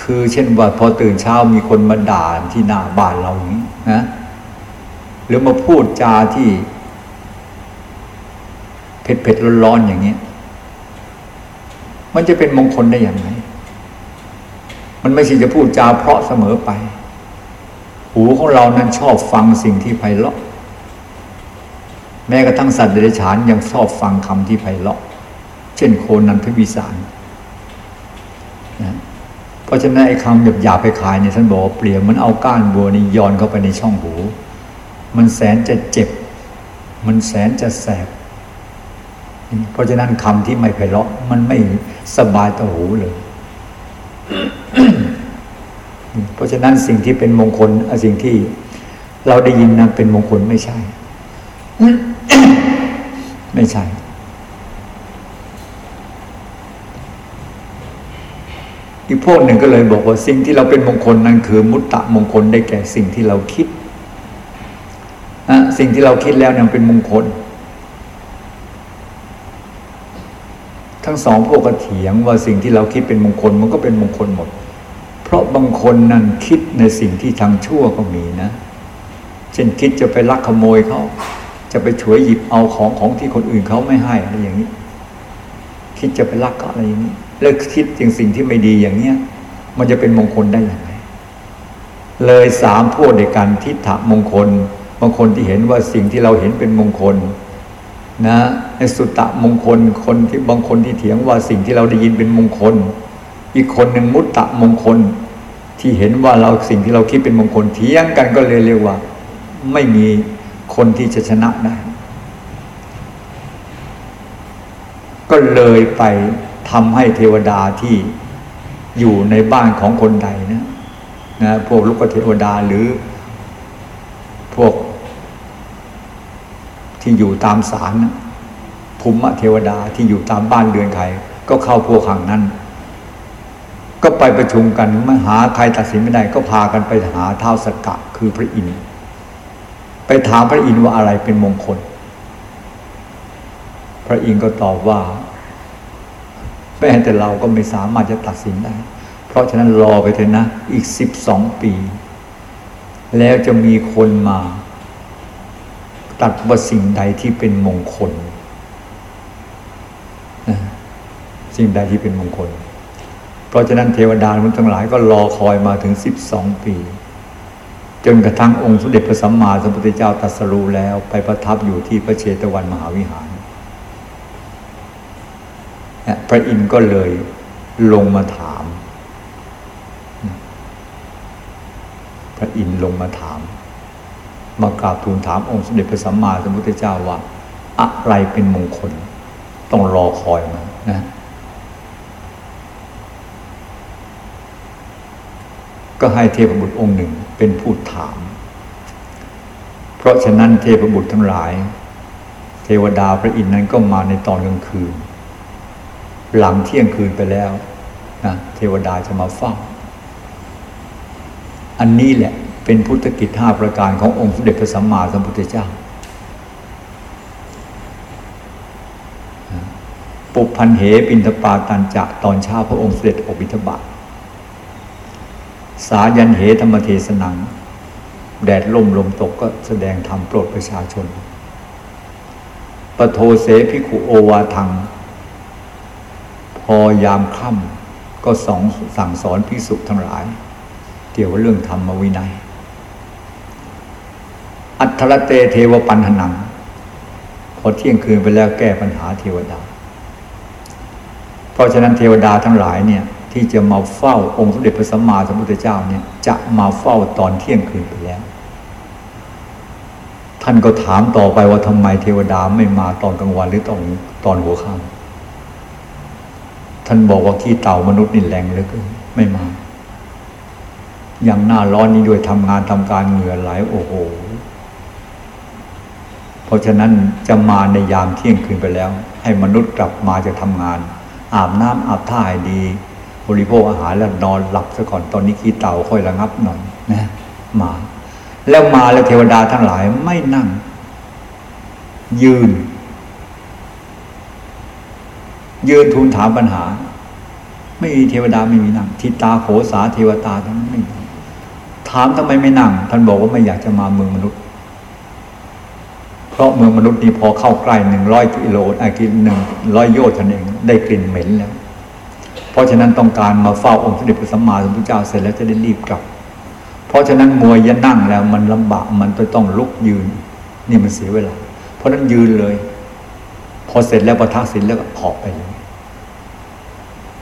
คือเช่นว่าพอตื่นเช้ามีคนมาด่าที่หน้าบ้านเราอย่างนี้นะ หรือมาพูดจาที่เผ็ดเผ็ดร้อนๆอย่างนี้มันจะเป็นมงคลได้อย่างไรมันไม่ใช่จะพูดจาเพราะเสมอไป หูของเรานั้นชอบฟังสิ่งที่ไพเราะ แม้กระทั่งสัตว์เดรัจฉานยังชอบฟังคำที่ไพเราะ เช่นโคนันทวิสารนะเพราะฉะนั้นไอ้คำหยาบหยาไปขายเนี่ยท่านบอกเปลี่ยนมันเอาก้านบัวนี่ย้อนเข้าไปในช่องหู มันแสนจะเจ็บ มันแสนจะแสบ เพราะฉะนั้นคำที่ไม่ไพเราะมันไม่สบายต่อหูเลย เพราะฉะนั้นสิ่งที่เป็นมงคลสิ่งที่เราได้ยินนั้นเป็นมงคลไม่ใช่ ไม่ใช่อีกพวกหนึ่งก็เลยบอกว่าสิ่งที่เราเป็นมงคลนั้นคือมุตตะมงคลได้แก่สิ่งที่เราคิด สิ่งที่เราคิดแล้วเนี่ยเป็นมงคล ทั้งสองพวกก็เถียงว่าสิ่งที่เราคิดเป็นมงคล มันก็เป็นมงคลหมด เพราะบางคนนั้นคิดในสิ่งที่ทางชั่วก็มีนะ เช่นคิดจะไปลักขโมยเขาจะไปฉวยหยิบเอาของของที่คนอื่นเขาไม่ให้อะไรอย่างนี้ คิดจะไปลักก็อะไรอย่างนี้แล้วคิดจริงสิ่งที่ไม่ดีอย่างเนี้ย มันจะเป็นมงคลได้อย่างไรเลยสามพวกในการทิฏฐมงคล บางคนที่เห็นว่าสิ่งที่เราเห็นเป็นมงคล นะในสุตตะมงคลคนที่บางคนที่เถียงว่าสิ่งที่เราได้ยินเป็นมงคล อีกคนหนึ่งมุตตะมงคล ที่เห็นว่าเราสิ่งที่เราคิดเป็นมงคลเทียงกันก็เลยเรียกว่า ไม่มีคนที่จะชนะได้ก็เลยไปทำให้เทวดาที่อยู่ในบ้านของคนใดนะนะพวกลูกเทวดาหรือพวก ที่อยู่ตามศาลนะภูมิเทวดาที่อยู่ตามบ้านเรือนใครก็เข้าพวกขังนั้น ก็ไปประชุมกันมหาใครตัดสินไม่ได้ ก็พากันไปหาเท้าสกกะคือพระอินทร์ไปถามพระอินทร์ว่าอะไรเป็นมงคล พระอินทร์ก็ตอบว่าแม้แต่เราก็ไม่สามารถจะตัดสินได้ เพราะฉะนั้นรอไปเถอะนะ อีกสิบสองปี แล้วจะมีคนมา ตัดว่าสิ่งใดที่เป็นมงคลสิ่งใดที่เป็นมงคล เพราะฉะนั้นเทวดาทุนทั้งหลายก็รอคอยมาถึงสิบสองปี จนกระทั่งองค์สมเด็จพระสัมมาสัมพุทธเจ้าตรัสรู้แล้วไปประทับอยู่ที่พระเชตวันมหาวิหาร พระอินทร์ก็เลยลงมาถาม พระอินทร์ลงมาถาม มากราบทูลถามองค์สมเด็จพระสัมมาสัมพุทธเจ้าว่า อะไรเป็นมงคล ต้องรอคอยมานะก็ให้เทพบุตรองค์หนึ่งเป็นผู้ถาม เพราะฉะนั้นเทพบุตรทั้งหลาย เทวดาพระอินทร์นั้นก็มาในตอนกลางคืน หลังเที่ยงคืนไปแล้วนะเทวดาจะมาเฝ้า อันนี้แหละ เป็นพุทธกิจห้าประการขององค์สมเด็จพระสัมมาสัมพุทธเจ้า ปุพันเหปินทปาตันจะตอนเช้าพระองค์เสด็จอบิทบาทสายันเหธรรมเทศนัง แดดลมลมตกก็แสดงธรรมโปรดประชาชน ปโทเสพิขุโอวาทัง พอยามค่ำก็สองสั่งสอนพิสุทั้งหลาย เกี่ยวกับเรื่องธรรมวินัย อัทรเตเทวปัญหนัง พอเที่ยงคืนไปแล้วแก้ปัญหาเทวดา เพราะฉะนั้นเทวดาทั้งหลายเนี่ยที่จะมาเฝ้าองค์สมเด็จพระสัมมาสัมพุทธเจ้าเนี่ยจะมาเฝ้าตอนเที่ยงคืนไปแล้ว ท่านก็ถามต่อไปว่าทำไมเทวดาไม่มาตอนกลางวันหรือตอนตอนหัวค่ำท่านบอกว่าขี้เต่ามนุษย์นี่แรงเหลือเกินไม่มาอย่างหน้าร้อนนี้ด้วยทำงานทำการเหงื่อไหลโอ้โห เพราะฉะนั้นจะมาในยามเที่ยงคืนไปแล้ว ให้มนุษย์กลับมาจะทำงาน อาบน้ำอาบท่าให้ดี บริโภคอาหารแล้วนอนหลับซะก่อนตอนนี้ขี้เต่าค่อยระงับหน่อยนะมา แล้วมาแล้วเทวดาทั้งหลายไม่นั่ง ยืน ยืนทูลถามปัญหา ไม่มีเทวดาไม่มีนั่งทิตาโขสาเทวตาทั้งนั้นไม่ถามทำไมไม่นั่ง ท่านบอกว่าไม่อยากจะมาเมืองมนุษย์ เพราะเมืองมนุษย์นี่พอเข้าใกล้หนึ่งร้อยกิโลอ้กินหนึ่งร้อยโยชน์เองได้กลิ่นเหม็นแล้ว เพราะฉะนั้นต้องการมาเฝ้าองค์สมเด็จพระสัมมาสัมพุทธเจ้าเสร็จแล้วจะได้รีบกลับ เพราะฉะนั้นมวยยันนั่งแล้วมันลำบากมันต้องลุกยืน นี่มันเสียเวลา เพราะนั้นยืนเลย พอเสร็จแล้วประทักษิณแล้วก็ออกไปเลย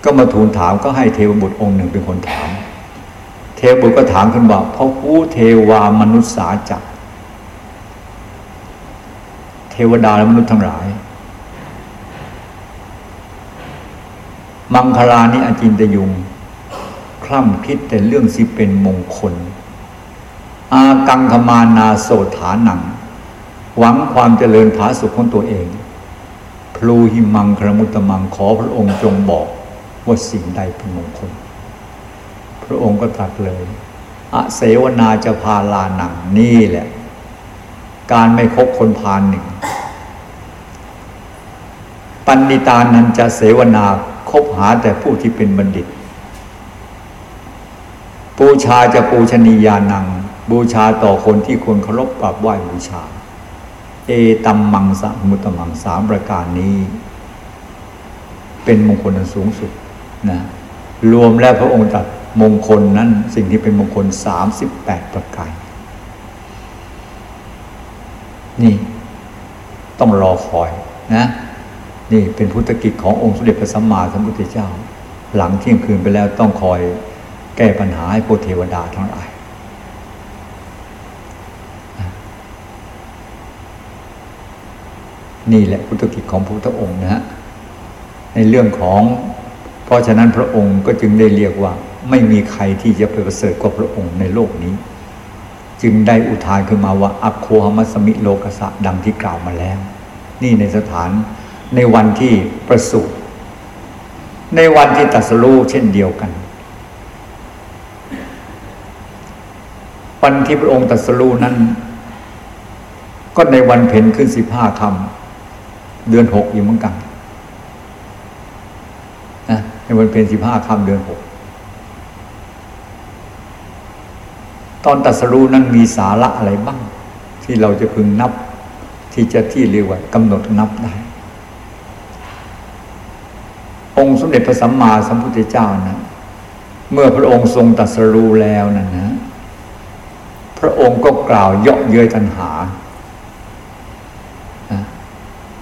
ก็มาทูลถามก็ให้เทวบุตรองค์หนึ่งเป็นคนถาม เทวบุตรก็ถามขึ้นว่าพระผู้เทวา มนุษย์สาจัก เทวดาและมนุษย์ทั้งหลาย มังคลานิอาจินตยุง คล่ำคิดแต่เรื่องสิเป็นมงคล อากังคมานาโสฐานัง หวังความเจริญผาสุขของตัวเอง พลูหิมังครมุตมังขอพระองค์จงบอกว่าสิ่งใดเป็นมงคล พระองค์ก็ตรัสเลย อเสวนาจะพาลานังนี่แหละ การไม่คบคนพาลหนึ่ง ปัณิตานั้นจะเสวนาคบหาแต่ผู้ที่เป็นบัณฑิตบูชาจะปูชนียานัง บูชาต่อคนที่ควรเคารพกราบไหว้บูชา เอตัมมังสมุตตมังสามประการนี้ เป็นมงคลอันสูงสุดนะรวมแล้วพระองค์ตรัสมงคลนั้นสิ่งที่เป็นมงคลสามสิบแปดประการ นี่ ต้องรอคอยนะ นี่เป็นพุทธกิจขององค์สมเด็จพระสัมมาสัมพุทธเจ้า หลังเที่ยงคืนไปแล้วต้องคอยแก้ปัญหาให้พวกเทวดาทั้งหลายนี่แหละพุทธกิจของพระพุทธองค์นะฮะในเรื่องของ เพราะฉะนั้นพระองค์ก็จึงได้เรียกว่า ไม่มีใครที่จะไปประเสริฐกว่าพระองค์ในโลกนี้ จึงได้อุทานขึ้นมาว่าอัคโคหมัสมิโลกสะดังที่กล่าวมาแล้ว นี่ในสถานในวันที่ประสูติในวันที่ตัสรู้เช่นเดียวกัน วันที่พระองค์ตัสรู้นั้น ก็ในวันเพ็ญขึ้นสิบห้าคำเดือนหกอยู่เหมือนกันนะในวันเพ็ญสิบห้าคำเดือนหก ตอนตัสรู้นั้นมีสาระอะไรบ้าง ที่เราจะพึงนับ ที่จะที่เรียกว่ากำหนดนับได้ องค์สมเด็จพระสัมมาสัมพุทธเจ้านะเมื่อพระองค์ทรงตัดสรู้แล้วนั่นนะ พระองค์ก็กล่าวเยาะเย้ยตัณหา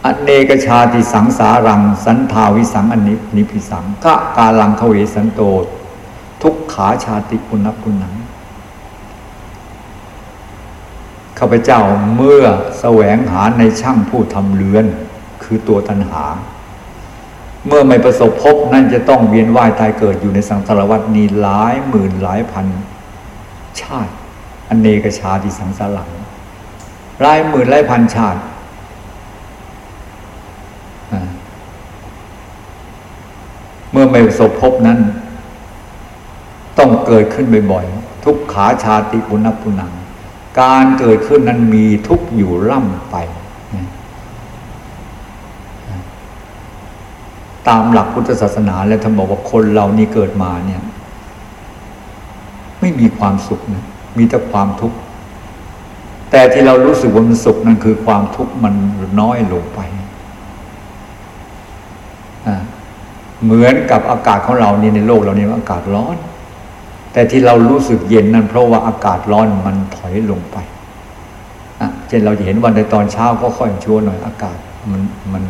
อเนกชาติสังสารัง สันทาวิสังอนินิพิสังกะกาลังเขเวสันโต ทุกขาชาติปุณปุณัง ข้าพเจ้าเมื่อแสวงหาในช่างผู้ทำเรือน คือตัวตัณหา เมื่อไม่ประสบพบนั่นจะต้องเวียนว่ายตายเกิดอยู่ในสังสารวัฏนี้หลายหมื่นหลายพัน ชาติอนเนกชาติสังสารังหลายหมื่นหลายพันชาติเมื่อไม่ประสบพบนั้น ต้องเกิดขึ้นบ่อยๆทุกขาชาติปุณปุนัง การเกิดขึ้นนั้นมีทุกอยู่ล่ำไป ตามหลักพุทธศาสนาแล้วท่านบอกว่าคนเรานี่เกิดมาเนี่ย ไม่มีความสุขนะมีแต่ความทุกข์ แต่ที่เรารู้สึกว่ามันสุขนั่นคือความทุกข์มันน้อยลงไป เหมือนกับอากาศของเรานี่ในโลกเรานี่อากาศร้อน แต่ที่เรารู้สึกเย็นนั้นเพราะว่าอากาศร้อนมันถอยลงไปเช่นเราจะเห็นวันในตอนเช้าก็ค่อยชั่วหน่อยอากาศมันมัน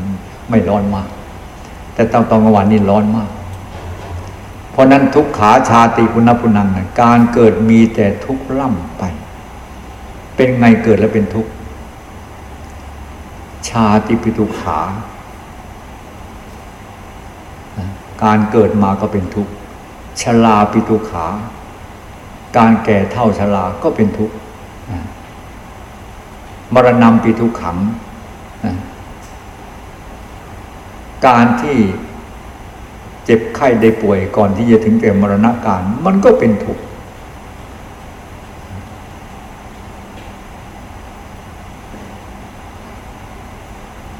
ไม่ร้อนมาก แต่ตอนตอนกลางวันนี่ร้อนมาก เพราะนั้นทุกขาชาติปุณพุนังนการเกิดมีแต่ทุกข์ล่ำไป เป็นไงเกิดแล้วเป็นทุกข์ชาติปิทุขา การเกิดมาก็เป็นทุกข์ ชลาปิทุขา การแก่เท่าชลาก็เป็นทุกข์มรณะปิทุขัง การที่เจ็บไข้ได้ป่วยก่อนที่จะถึงแก่มรณะการ มันก็เป็นทุกข์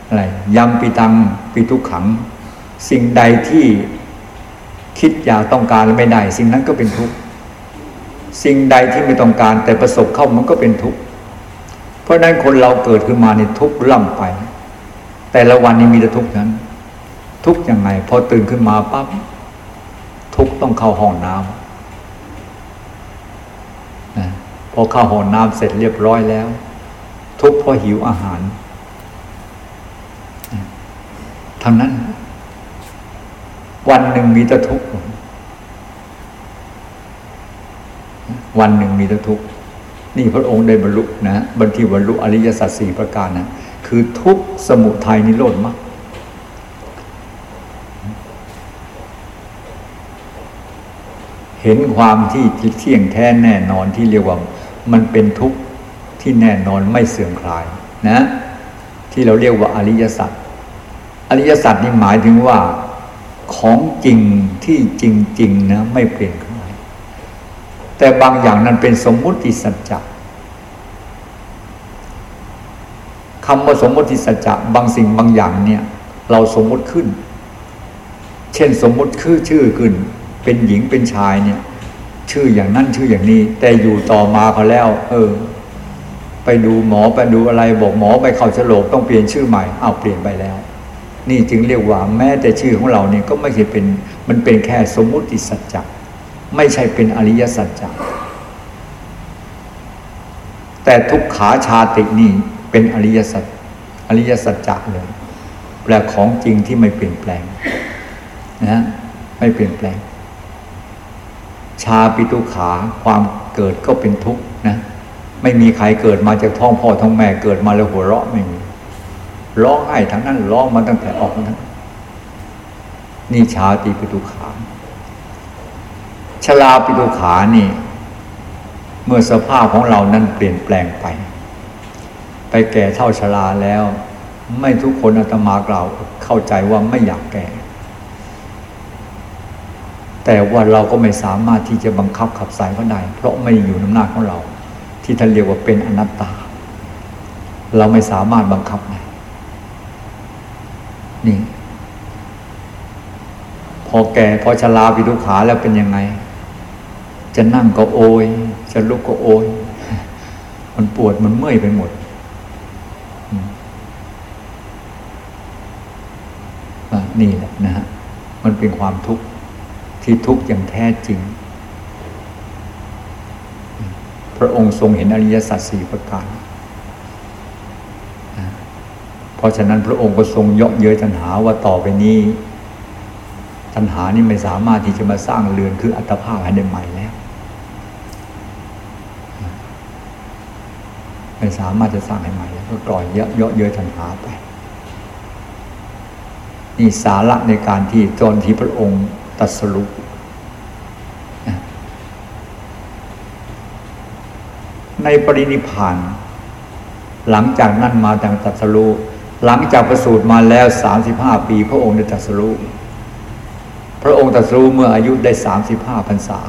อะไรยำปีตังปีทุกขัง สิ่งใดที่ คิดอยากต้องการไม่ได้ สิ่งนั้นก็เป็นทุกข์สิ่งใดที่ไม่ต้องการแต่ประสบเข้ามันก็เป็นทุกข์เพราะนั้นคนเราเกิดขึ้นมาในทุกข์ล่ำไป แต่ละวันนี้มีแต่ทุกข์นั้น ทุกข์ยังไงพอตื่นขึ้นมาปั๊บทุกข์ต้องเข้าห้องน้ำนะพอเข้าห้องน้ำเสร็จเรียบร้อยแล้ว ทุกข์เพราะหิวอาหารทั้งนั้น วันหนึ่งมีแต่ทุกข์วันหนึ่งมีแต่ทุกข์นี่พระองค์ได้บรรลุนะบรรทีบรรลุอริยสัจสี่ประการนะคือทุกข์สมุทัยนิโรธมากเห็นความที่เที่ยงแท้แน่นอนที่เรียกว่ามันเป็นทุกข์ที่แน่นอนไม่เสื่อมคลายนะ ที่เราเรียกว่าอริยสัจอริยสัจนี่หมายถึงว่า ของจริงที่จริงๆนะไม่เปลี่ยนคลายแต่บางอย่างนั้นเป็นสมมุติสัจจะคำว่าสมมติสัจจะบางสิ่งบางอย่างเนี่ย เราสมมติขึ้น เช่นสมมติคือชื่อขึ้น เป็นหญิงเป็นชายเนี่ย ชื่ออย่างนั้นชื่ออย่างนี้ แต่อยู่ต่อมาเขาแล้ว เออ ไปดูหมอไปดูอะไรบอกหมอไปเข้าฉลกต้องเปลี่ยนชื่อใหม่อ้าวเปลี่ยนไปแล้ว นี่จึงเรียกว่าแม้แต่ชื่อของเราเนี่ยก็ไม่ใช่เป็นมันเป็นแค่สมมุติสัจจะไม่ใช่เป็นอริยสัจจะแต่ทุกขาชาตินี่เป็นอริยสัจอริยสัจจะเลยแปลของจริงที่ไม่เปลี่ยนแปลงนะไม่เปลี่ยนแปลง ชาปิตุขาความเกิดก็เป็นทุกข์นะไม่มีใครเกิดมาจากท้องพ่อท้องแม่เกิดมาแล้วหัวเราะไม่มี ร้องไห้ทั้งนั้นร้องมาตั้งแต่ออกนั้นนี่ชาติปิตุขา ชลาปิตุขานี่ เมื่อสภาพของเรานั้นเปลี่ยนแปลงไป ไปแก่เท่าชราแล้ว ไม่ทุกคนอาตมากล่าวเข้าใจว่าไม่อยากแก่ แต่ว่าเราก็ไม่สามารถที่จะบังคับขับสายเขาได้ เพราะไม่อยู่นอำหนาของเรา ที่ท่านเรียกว่าเป็นอนัตตา เราไม่สามารถบังคับได้ นี่ พอแก่พอชราปิทุขาแล้วเป็นยังไง จะนั่งก็โอย จะลุกก็โอย มันปวดมันเมื่อยไปหมด นี่แหละนะฮะ มันเป็นความทุกข์ที่ทุกข์อย่างแท้จริง พระองค์ทรงเห็นอริยสัจสี่ประการ เพ ราะฉะนั้นพระองค์ก็ทรงยกเย้ยตัณหาว่าต่อไปนี้ ตัณหานี่ไม่สามารถที่จะมาสร้างเรือนคืออัตภาพให้ได้ใหม่แล้ว ไม่สามารถจะสร้างให้ใหม่แล้วก็ปล่อยเยอะเยอะเย้ยตัณหาไป นี่สาระในการที่ตอนที่พระองค์ตัดสรุในปรินิพาน หลังจากนั้นมาแต่งตัดสรุ หลังจากประสูติมาแล้วสามสิบห้าปี พระองค์ได้ตรัสรุพระองค์ตรัสรุเมื่ออายุได้สามสิบห้าพรรษา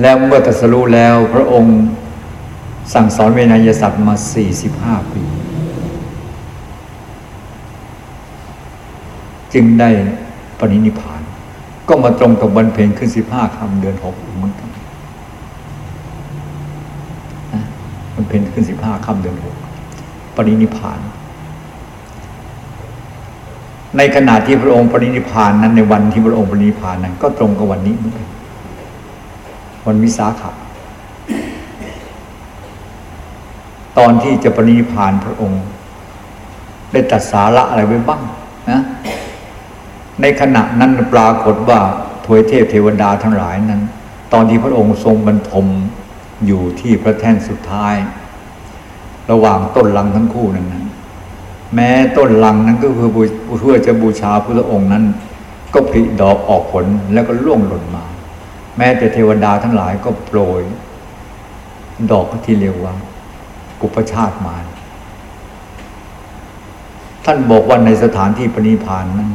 แล้วเมื่อตรัสรุแล้วพระองค์สั่งสอนเวนยสัตว์มาสี่สิบห้าปี จึงได้ปรินิพาน ก็มาตรงกับวันเพ็ญขึ้นสิบห้าคำเดือนหกเหมือนกันมันเพ็ญขึ้นสิบห้าคำเดือนหกปรินิพาน ในขณะที่พระองค์ปรินิพานนั้นในวันที่พระองค์ปรินิพานนั้นก็ตรงกับวันนี้เหมือนกันวันวิสาขะตอนที่จะปรินิพานพระองค์ ได้ตัดสาระอะไรไว้บ้างนะในขณะนั้นปรากฏว่าถวยเทพเทวดาทั้งหลายนั้น ตอนที่พระองค์ทรงบรรทมอยู่ที่พระแท่นสุดท้าย ระหว่างต้นลังทั้งคู่นั้นนะแม้ต้นลังนั้นก็คือเพื่อจะบูชาพระองค์นั้น ก็ผลิดอกออกผลแล้วก็ล่วงหล่นมา แม้แต่เทวดาทั้งหลายก็โปรย ดอกที่เรียกว่า กุปชาติมาท่านบอกว่าในสถานที่ปณิพานนั้น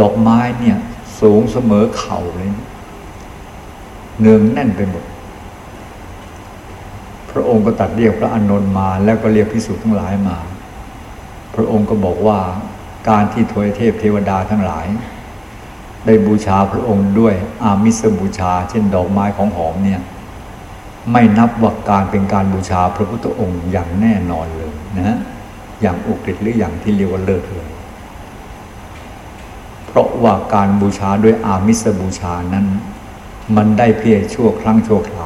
ดอกไม้เนี่ย สูงเสมอเข่าเลย เนืองแน่นไปหมด ระองค์ก็ตัดเรียกพระอานนท์มา แล้วก็เรียกพิสุทั้งหลายมา พระองค์ก็บอกว่าการที่ทวยเทพเทวดาทั้งหลาย ได้บูชาพระองค์ด้วยอามิสบูชา เช่นดอกไม้ของหอมเนี่ยไม่นับว่าการเป็นการบูชาพระพุทธองค์อย่างแน่นอนเลยนะอย่างอุกฤษหรืออย่างที่เรียกว่าเลิศเลยราะว่าการบูชาด้วยอามิสบูชานั้น มันได้เพียงชั่วครั้งชั่วคร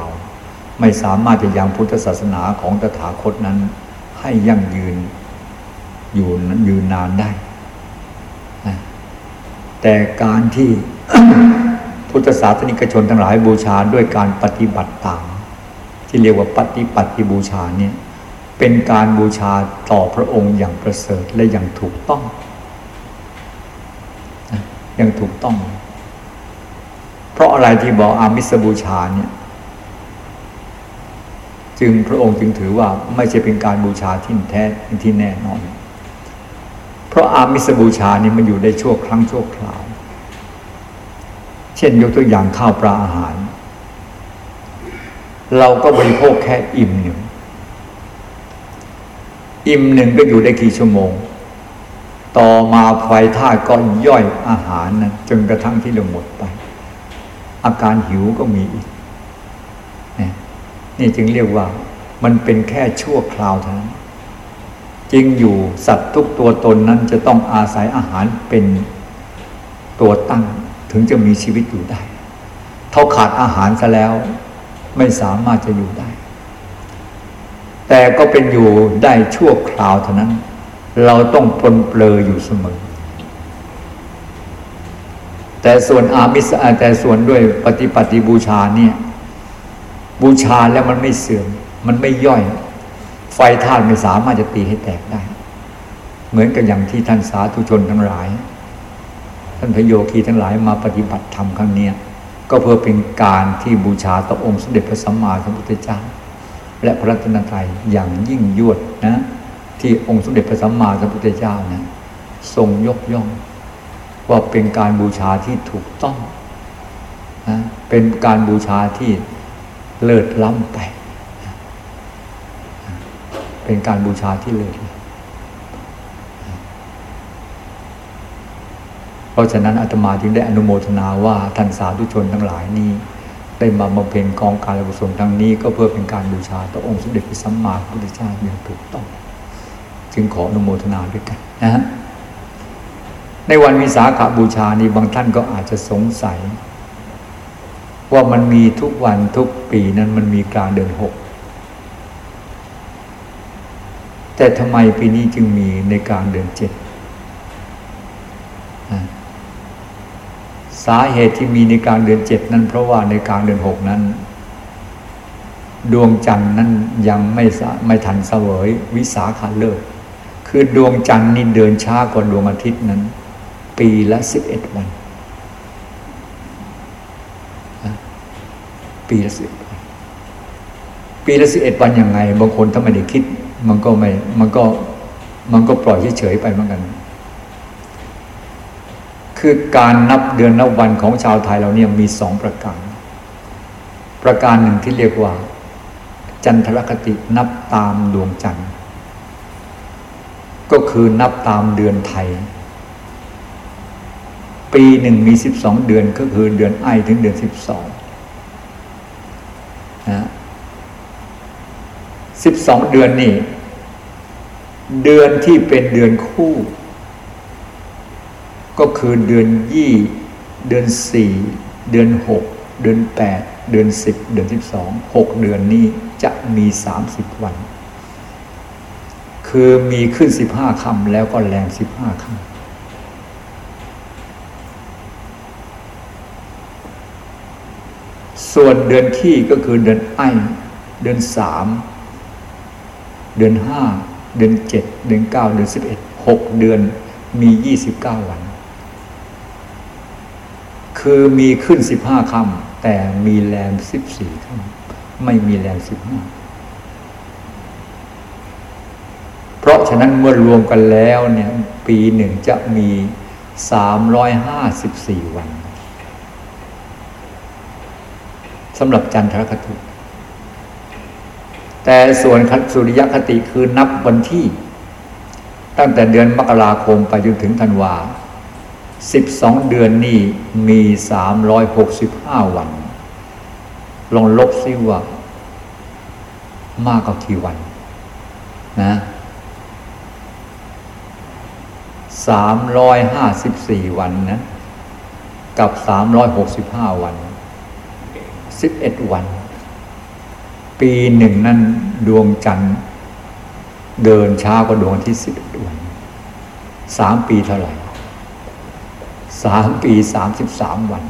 าว ไม่สามารถจะยังพุทธศาสนาของตถาคตนั้น ให้ยั่งยืนอยู่ยืนนานได้แต่การที่พุทธศาสนิกชนทั้งหลายบูชาด้วยการปฏิบัติตาม ที่เรียกว่าปฏิปัติบูชาเนี่ยเป็นการบูชาต่อพระองค์อย่างประเสริฐและอย่างถูกต้องอยังถูกต้อง เพราะอะไรที่บอกอามิสบูชาเนี่ย จึงพระองค์จึงถือว่าไม่ใช่เป็นการบูชาที่แท้ที่แน่นอน เพราะอามิสบูชานี่มันอยู่ได้ชั่วครั้งชั่วคราว เช่นยกตัวอย่างข้าวปลาอาหาร เราก็บริโภคแค่อิ่มหนึ่งอิ่มหนึ่งก็อยู่ได้กี่ชั่วโมง ต่อมาไฟธาก็ย่อยอาหารนะจนกระทั่งที่เราหมดไป อาการหิวก็มีอีก นี่จึงเรียกว่า มันเป็นแค่ชั่วคราวเท่านั้นจริงอยู่สัตว์ทุกตัวตนนั้นจะต้องอาศัยอาหารเป็นตัวตั้ง ถึงจะมีชีวิตอยู่ได้ เท่าขาดอาหารซะแล้ว ไม่สามารถจะอยู่ได้ แต่ก็เป็นอยู่ได้ชั่วคราวเท่านั้น เราต้องปนเปลืออยู่เสมอ แต่ส่วนอามิสแต่ส่วนด้วยปฏิปฏิบูชาเนี่ย บูชาแล้วมันไม่เสื่อม มันไม่ย่อย ไฟธาตุไม่สามารถจะตีให้แตกได้ เหมือนกับอย่างที่ท่านสาธุชนทั้งหลาย ท่านพโยคีทั้งหลายมาปฏิบัติธรรมครั้งนี้ก็เพื่อเป็นการที่บูชาต่อองค์สมเด็จพระสัมมาสัมพุทธเจ้า และพระรัตนตรัยอย่างยิ่งยวดนะ ที่องค์สมเด็จพระสัมมาสัมพุทธเจ้านะทรงยกย่อง ว่าเป็นการบูชาที่ถูกต้องนะเป็นการบูชาที่ เลิศล้ำไป เป็นการบูชาที่เลิศเพราะฉะนั้นอาตมาจึงได้อนุโมทนาว่าท่านสาธุชนทั้งหลายนี้ได้มาบำเพ็ญกองการกุศลทั้งนี้ก็เพื่อเป็นการบูชาต่อองค์สมเด็จพระสัมมาสัมพุทธเจ้าอย่างถูกต้อง จึงขออนุโมทนาด้วยกันนะฮะในวันวิสาขาบูชานี้บางท่านก็อาจจะสงสัย ว่ามันมีทุกวันทุกปีนั้นมันมีกลางเดือนหกแต่ทำไมปีนี้จึงมีในกลางเดือนเจ็ดสาเหตุที่มีในกลางเดือนเจ็ดนั้นเพราะว่าในกลางเดือนหกนั้น ดวงจันทร์นั้นยังไม่ไม่ทันเสวยวิสาขาเลิก คือดวงจันทร์นี่เดินช้ากว่าดวงอาทิตย์นั้น ปีละสิบเอ็ดวัน ปีละสิบปีละสิบเอ็ดวันยังไง บางคนถ้าไม่ได้คิด มันก็ไม่ มันก็ มันก็ปล่อยเฉยๆไปเหมือนกัน คือการนับเดือนนับวันของชาวไทยเราเนี่ยมีสองประการ ประการหนึ่งที่เรียกว่า จันทรคตินับตามดวงจันทร์ ก็คือนับตามเดือนไทย ปีหนึ่งมีสิบสองเดือนก็คือเดือนไอถึงเดือนสิบสอง นะสิบสองเดือนนี่เดือนที่เป็นเดือนคู่ ก็คือเดือนยี่เดือนสี่เดือนหกเดือนแปดเดือนสิบเดือนสิบสองหกเดือนนี้จะมีสามสิบวัน คือมีขึ้นสิบห้าคำแล้วก็แรงสิบห้าคำ ส่วนเดือนขี้ก็คือเดือนไอเดือนสามเดือนห้าเดือนเจ็ดเดือนเก้าเดือนสิบเอ็ดหกเดือนมียี่สิบเก้าวัน คือมีขึ้นสิบห้าคำแต่มีแรมสิบสี่คำไม่มีแรมสิบห้าเพราะฉะนั้นเมื่อรวมกันแล้วเนี่ย ปีหนึ่งจะมีสามร้อยห้าสิบสี่วัน สำหรับจันทรคติ แต่ส่วนสุริยคติคือนับวันที่ ตั้งแต่เดือนมกราคมไปจนถึงธันวาสิบสองเดือนนี่มีสามร้อยหกสิบห้าวัน ลองลบซิว่า มากกว่ากี่วัน นะสามร้อยห้าสิบสี่วันนะ กับสามร้อยหกสิบห้าวัน สิบเอ็ดวัน ปีหนึ่งนั้นดวงจันทร์เดินช้ากว่าดวงที่สิบเอ็ดวันสามปีเท่าไหร่สามปีสามสิบสามวัน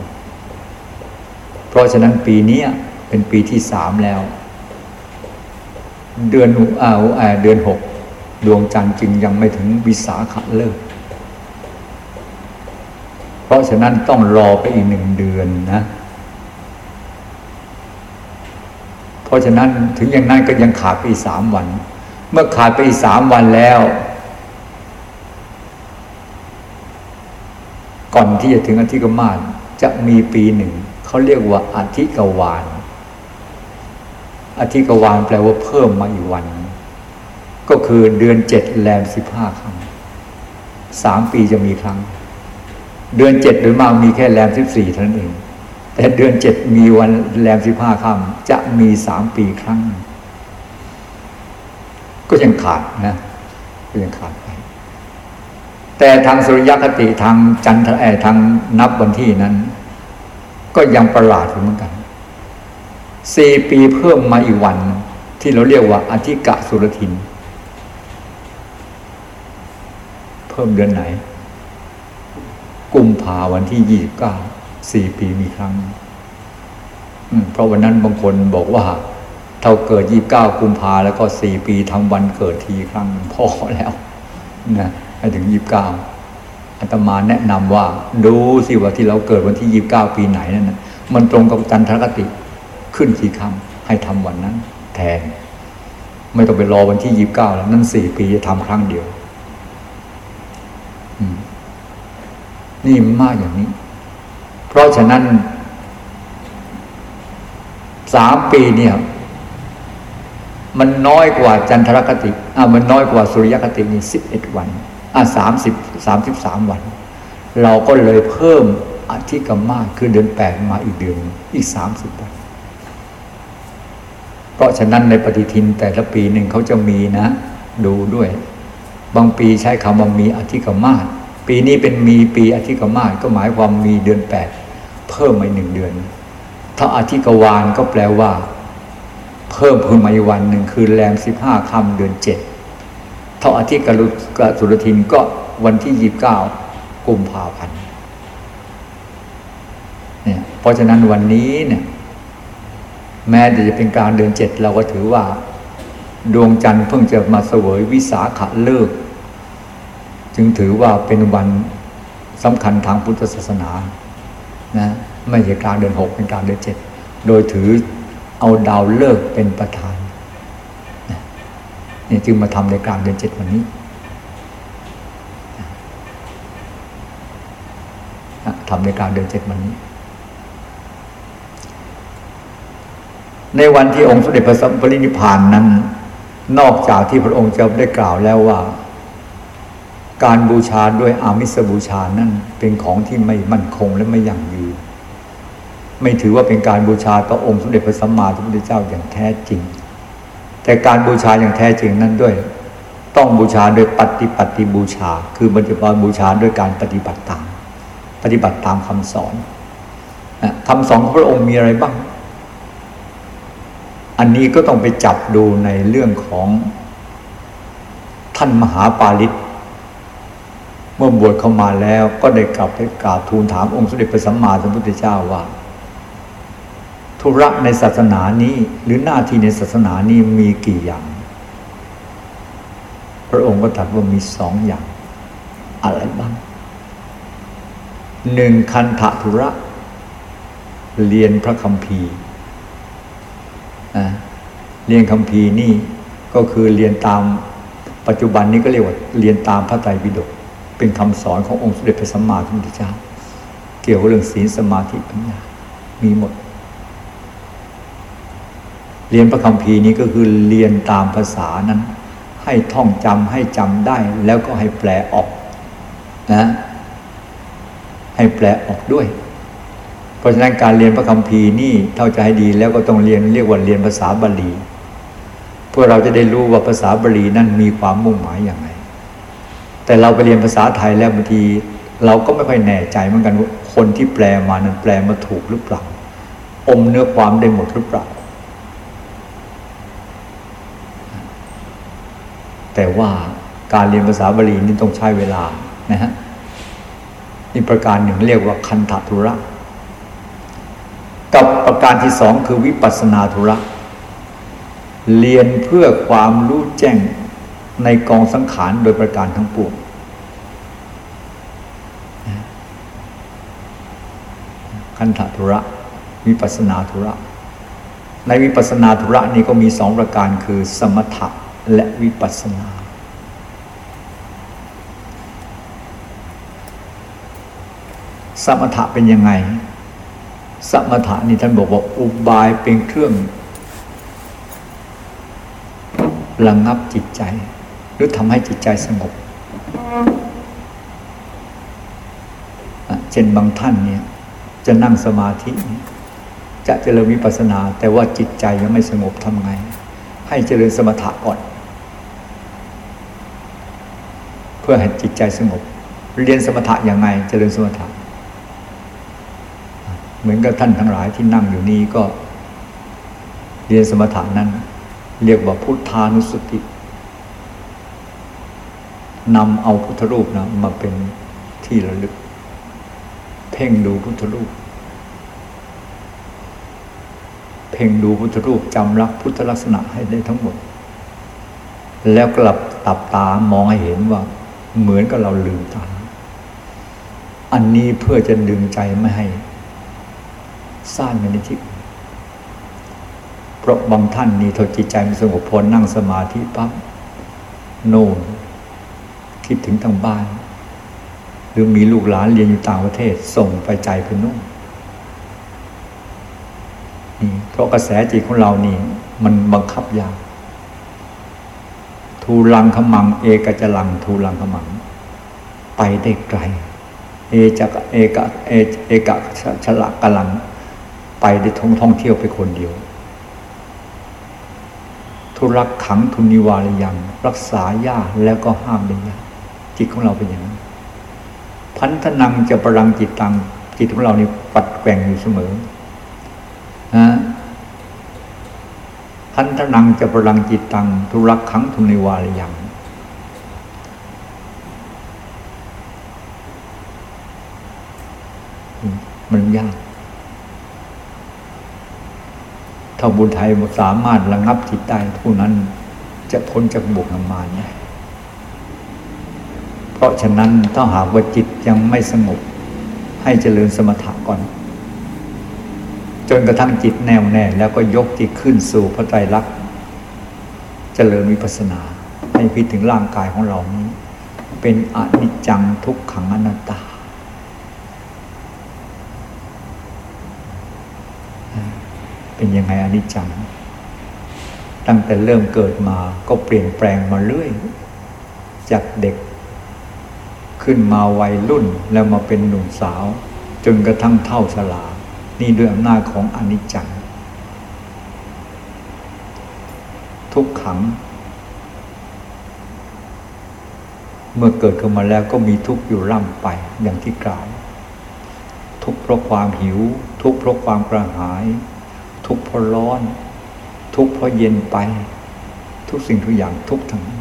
เพราะฉะนั้นปีนี้เป็นปีที่สามแล้ว เดือนเอาเดือนหกดวงจันทร์จึงยังไม่ถึงวิสาขะเลิก เพราะฉะนั้นต้องรอไปอีกหนึ่งเดือนนะเพ ราะฉะนั้นถึงอย่างนั้นก็ยังขาดไปอีกสามวัน เมื่อขาดไปอีกสามวันแล้ว ก่อนที่จะถึงอธิกมาศจะมีปีหนึ่ง เขาเรียกว่าอธิกวานอธิกวานแปลว่าเพิ่มมาอีกวัน ก็คือเดือนเจ็ดแรมสิบห้าครั้งสามปีจะมีครั้ง เดือนเจ็ดโดยมากมีแค่แรมสิบสี่เท่านั้นเอง แต่เดือนเจ็ดมีวันแรมสิบห้าค่ำจะมีสามปีครั้ง ก็ยังขาดนะ ก็ยังขาดไป แต่ทางสุริยคติทางจันทร์แอทางนับวันที่นั้น ก็ยังประหลาดเหมือนกันสี่ปีเพิ่มมาอีกวัน ที่เราเรียกว่าอธิกะสุรทิน เพิ่มเดือนไหน กุมภาวันที่ยี่สิบเก้า สี่ปีมีครั้งเพราะวันนั้นบางคนบอกว่าเท่าเกิดยี่บเก้ากุมภาแล้วก็สี่ปีทำวันเกิดทีครั้งพอแล้วนะให้ถึงยี่บเก้าอาตมาแนะนำว่า ดูสิว่าที่เราเกิดวันที่ยี่บเก้าปีไหนนั่นนะมันตรงกับจันทรคติขึ้นกี่คำให้ทำวันนั้น แทน ไม่ต้องไปรอวันที่ยี่บเก้าแล้วนั่นสี่ปีจะทำครั้งเดียวนี่มากอย่างนี้ เพราะฉะนั้นสามปีเนี่ย มันน้อยกว่าจันทรคติอ่ามันน้อยกว่าสุริยคตินี่สิบเอ็ดวันอ่าสามสิบสามสิบสามวัน เราก็เลยเพิ่มอธิกรรมากคือเดือนแปดมาอีกเดือนอีกสามสิบวันเพราะฉะนั้นในปฏิทินแต่ละปีหนึ่งเขาจะมีนะ ดูด้วย บางปีใช้คำว่ามีอธิกรรมาปีนี้เป็นมีปีอธิกรรมาก็หมายความมีเดือนแปด เพิ่มมาหนึ่งเดือน ถ้าอธิกวานก็แปลว่า เพิ่มเพิ่มมาอีกวันหนึ่งคือแรมสิบห้าค่ำเดือนเจ็ดเท่าอาทิตย์กรุกสุรทินก็วันที่ยี่บเก้ากุมภาพันธ์เนี่ยเพราะฉะนั้นวันนี้เนี่ยแม้จะเป็นกลางเดือนเจ็ดเราก็ถือว่า ดวงจันทร์เพิ่งจะมาเสวยวิสาขะเลิก จึงถือว่าเป็นวันสำคัญทางพุทธศาสนา นะไม่ใช่กลางเดือนหกเป็นกลางเดือนเจ็ดโดยถือเอาดาวเลิกเป็นประธานนี่จึงมาทำในกลางเดือนเจ็ดวันนี้ทำในกลางเดือนเจ็ดวันนี้ ในวันที่องค์สมเด็จพระสัมปรินิพานนั้น นอกจากที่พระองค์จะได้กล่าวแล้วว่า การบูชาด้วยอามิสบูชานั้นเป็นของที่ไม่มั่นคงและไม่ยั่งยืน ไม่ถือว่าเป็นการบูชาต่อองค์สมเด็จพระสัมมาสัมพุทธเจ้าอย่างแท้จริง แต่การบูชาอย่างแท้จริงนั้นด้วย ต้องบูชาโดยปฏิปฏิบูชา คือปฏิบัติบูชาด้วยการปฏิบัติตาม ปฏิบัติตามคำสอนคำสอนของพระองค์มีอะไรบ้าง อันนี้ก็ต้องไปจับดูในเรื่องของท่านมหาปาลิต มื่อบวชเข้ามาแล้วก็ได้กลับไปกราบทูลถามองค์สมเด็จพระสัมมาสัมพุทธเจ้าว่า ธุระในศาสนานี้หรือหน้าที่ในศาสนานี้มีกี่อย่าง พระองค์ก็ตรัสว่ามีสองอย่าง อะไรบ้างหนึ่งคันธธุระ เรียนพระคัมภีร์เรียนคัมภีร์นี่ก็คือเรียนตามปัจจุบันนี้ก็เรียกว่าเรียนตามพระไตรปิฎก เป็นคำสอนขององค์สมเด็จพระสัมมาสัมพุทธเจ้า เกี่ยวกับเรื่องศีลสมาธิปัญญา มีหมด เรียนพระคัมภีร์นี้ก็คือเรียนตามภาษานั้น ให้ท่องจำให้จำได้ แล้วก็ให้แปลออกนะให้แปลออกด้วย เพราะฉะนั้นการเรียนพระคัมภีร์นี่เท่าจะให้ดีแล้วก็ต้องเรียนเรียกว่าเรียนภาษาบาลีเพื่อเราจะได้รู้ว่าภาษาบาลีนั้นมีความมุ่งหมายอย่างไร แต่เราไปเรียนภาษาไทยแล้วบางทีเราก็ไม่ค่อยแน่ใจเหมือนกันว่าคนที่แปลมานั้นแปลมาถูกหรือเปล่า อมเนื้อความได้หมดหรือเปล่า แต่ว่าการเรียนภาษาบาลีนี่ต้องใช้เวลานะฮะนี่ประการหนึ่งเรียกว่าคันธทุระ กับประการที่สองคือวิปัสนาธุระ เรียนเพื่อความรู้แจ้งในกองสังขารโดยประการทั้งปวง คันธทุระ วิปัสนาธุระ ในวิปัสนาธุระนี้ก็มีสองประการคือ สมถะและวิปัสนา สมถะเป็นยังไง สมถะนี่ท่านบอกว่าอุบายเป็นเครื่องระงับจิตใจ หรือทำให้จิตใจสงบ เช่นบางท่านเนี่ย จะนั่งสมาธิ จะเจริญวิปัสนา แต่ว่าจิตใจยังไม่สงบทำไง ให้เจริญสมถะก่อน เพื่อให้จิตใจสงบ เรียนสมถะอย่างไง เจริญสมถะ เหมือนกับท่านทั้งหลายที่นั่งอยู่นี้ก็ เรียนสมถะนั้น เรียกว่าพุทธานุสตินำเอาพุทธรูปนะมาเป็นที่ระลึก พ่งดูพุทธรูป เพ่งดูพุทธรูปจำรักพุทธลักษณะให้ได้ทั้งหมด แล้วกลับตับตามองให้เห็นว่าเหมือนกับเราลืมตา อันนี้เพื่อจะดึงใจไม่ให้สร้างในที่เพราะบางท่านนี่ทอจิตใจมันสงบพอนั่งสมาธิปั๊บโน่นคิดถึงทางบ้าน หรือมีลูกหลานเรียนอยู่ต่างประเทศ ส่งไปใจไปนู่นนี่เพราะกระแสจิตของเรานี่ มันบังคับยากทูลังขมัง เอกจลังทูลังขมัง ไปได้ไกล เอจักเอกเอเอกฉลักกลัง ไปได้ท่องท่องเที่ยวไปคนเดียวทุรักขังทุนิวารยัง รักษายากแล้วก็ห้ามได้ยากจิตของเราเป็นอย่างนั้น พันธนังจะประรังจิตตังจิตของเรานี่ปัดแกว่งอยู่เสมอนะพันธนังจะประรังจิตตังทุรักขังทุนิวารยังมันยากถ้าบุญไทยสามารถระงับจิตได้ผู้นั้นจะพ้นจากบุกมารได้เพ ราะฉะนั้นถ้าหากว่าจิตยังไม่สงบให้เจริญสมถะก่อน จนกระทั่งจิตแน่วแน่แล้วก็ยกจิตขึ้นสู่พระไตรลักษณ์เจริญวิปัสสนา ให้พิถึงร่างกายของเรานี้ เป็นอนิจจังทุกขังอนัตตา เป็นยังไงอนิจจัง ตั้งแต่เริ่มเกิดมาก็เปลี่ยนแปลงมาเรื่อย จากเด็ก ขึ้นมาวัยรุ่นแล้วมาเป็นหนุ่มสาว จนกระทั่งเท่าชรานี่ด้วยอำนาจของอนิจจัง ทุกขัง เมื่อเกิดขึ้นมาแล้วก็มีทุกข์อยู่ร่ำไปอย่างที่กล่าว ทุกข์เพราะความหิว ทุกข์เพราะความกระหาย ทุกข์เพราะร้อน ทุกข์เพราะเย็นไป ทุกสิ่งทุกอย่างทุกทั้งนั้น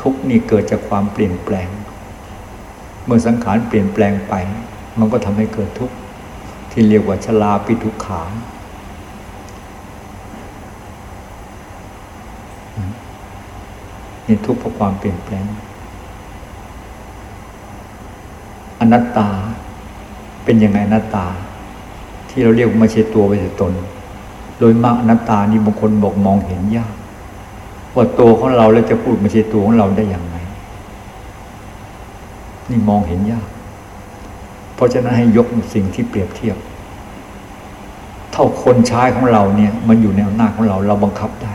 ทุกนี่เกิดจากความเปลี่ยนแปลง เมื่อสังขารเปลี่ยนแปลงไป มันก็ทำให้เกิดทุกข์ที่เรียกว่าชลาปิทุกขานี่ทุกข์เพราะความเปลี่ยนแปลง อนัตตาเป็นยังไงอนัตตา ที่เราเรียกไม่ใช่ตัวไม่ใช่ตน โดยมากอนัตตานี่บางคนบอกมองเห็นยาก ว่าตัวของเราแล้วจะพูดไม่ใช่ตัวของเราได้อย่างไรนี่มองเห็นยาก เพราะฉะนั้นให้ยกสิ่งที่เปรียบเทียบ เท่าคนใช้ของเราเนี่ย มันอยู่ในอำนาจของเรา เราบังคับได้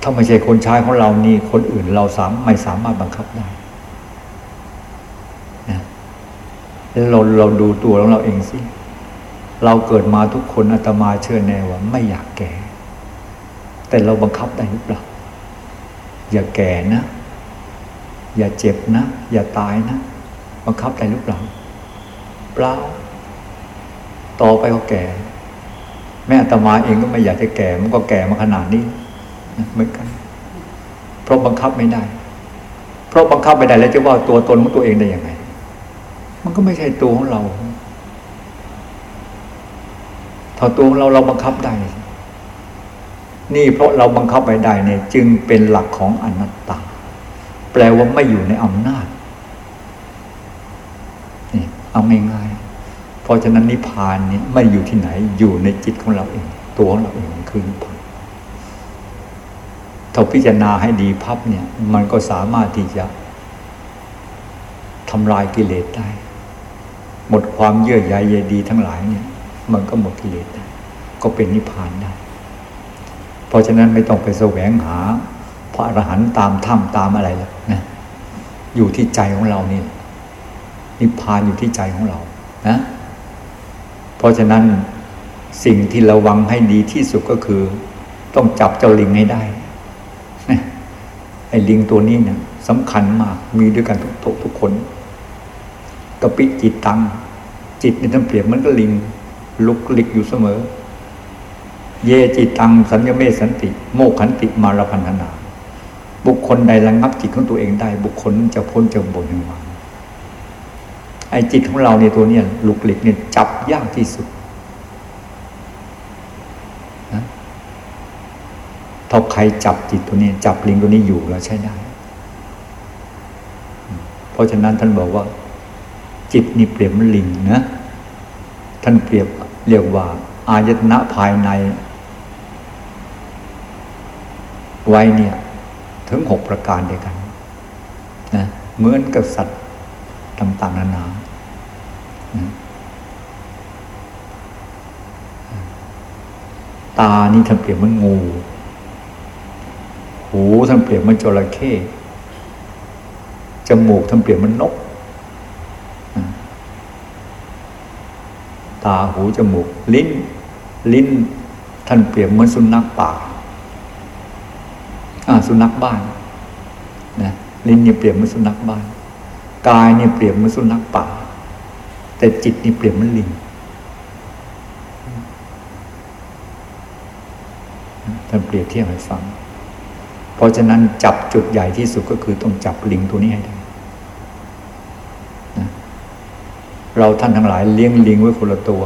ถ้าไม่ใช่คนใช้ของเรานี่คนอื่นเราสามไม่สามารถบังคับได้นะแล้วเราเราดูตัวของเราเองสิเราเกิดมาทุกคนอาตมาเชื่อแน่ว่า ไม่อยากแก่ แต่เราบังคับได้หรือเปล่า อย่าแก่นะ อย่าเจ็บนะ อย่าตายนะ บังคับได้หรือเปล่า เปล่า ต่อไปก็แก่ แม่ตมาเองก็ไม่อยากจะแก่ มันก็แก่มาขนาดนี้เหมือนกัน เพราะบังคับไม่ได้ เพราะบังคับไม่ได้แล้วจะว่าตัวตนของตัวเองได้ยังไง มันก็ไม่ใช่ตัวของเราถ้าตัวของเราเราบังคับได้ นี่เพราะเราบังคับไม่ได้เนี่ยจึงเป็นหลักของอนัตตา แปลว่าไม่อยู่ในอำนาจนี่เอาง่ายๆเพราะฉะนั้นนิพพานนี่ไม่อยู่ที่ไหนอยู่ในจิตของเราเอง ตัวของเราเองคือนิพพานถ้าพิจารณาให้ดีพับเนี่ย มันก็สามารถที่จะทำลายกิเลสได้ หมดความเยื่อใยใยดีทั้งหลายเนี่ย มันก็หมดกิเลสได้ ก็เป็นนิพพานได้ เพราะฉะนั้นไม่ต้องไปแสวงหา พระอรหันต์ตามถ้ำตามอะไรแล้วนะอยู่ที่ใจของเรานี่นิพพานอยู่ที่ใจของเรานะเพราะฉะนั้นสิ่งที่ระวังให้ดีที่สุดก็คือ ต้องจับเจ้าลิงให้ได้ไอ้ลิงตัวนี้เนี่ยสำคัญมากมีด้วยกันทุกทุกคนกะปิจิตตังจิตในท่านเปรียบมือนกับลิงลุกลิกอยู่เสมอ เยจิตังสัญญเมสันติ โมขันติมารพันธนา บุคคลใดระงับจิตของตัวเองได้ บุคคลนั้นจะพ้นจากบนแห่งวันไอ้จิตของเราในตัวเนี้ยลุกหลิกเนี่ยจับยากที่สุดนะถ้าใครจับจิตตัวนี้ จับลิงตัวนี้อยู่แล้วใช้ได้ เพราะฉะนั้นท่านบอกว่า จิตนี่เปรียบมันลิงนะ ท่านเปรียบเรียกว่า อายตนะภายใน ไว้เนี่ยถึงหกประการเดียวกันนะเหมือนกับสัตว์ต่างๆนานาตานี่ท่านเปรียบมันงู หูท่านเปรียบมันจระเข้ จมูกท่านเปรียบมันนก ตา หู จมูก ลิ้น ลิ้น ท่านเปรียบเหมือนสุนัขป่า สุนัขบ้านนะลิ้นเนี่ยเปรียบเหมือนสุนัขบ้าน กายเนี่ยเปรียบเหมือนสุนัขป่า แต่จิตนี่เปรียบเหมือนลิงท่านเปรียบเทียบให้ฟัง เพราะฉะนั้นจับจุดใหญ่ที่สุดก็คือต้องจับลิงตัวนี้ให้ได้นะเราท่านทั้งหลายเลี้ยงลิงไว้คนละตัว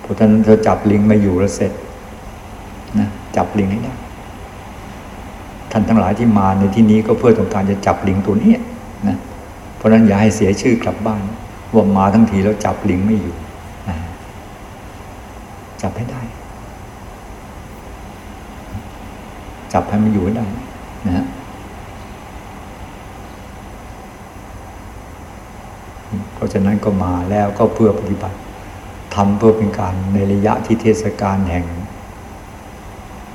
เพราะฉะนั้นเธอจับลิงมาอยู่แล้วเสร็จนะจับลิงให้ได้ ท่านทั้งหลายที่มาในที่นี้ก็เพื่อต้องการจะจับลิงตัวนี้นะเพราะนั้นอย่าให้เสียชื่อกลับบ้านว่ามาทั้งทีแล้วจับลิงไม่อยู่จับให้ได้ จับให้มันอยู่ได้นะฮะเพราะฉะนั้นก็มาแล้วก็เพื่อปฏิบัติทำเพื่อเป็นการในระยะที่เทศกาลแห่ง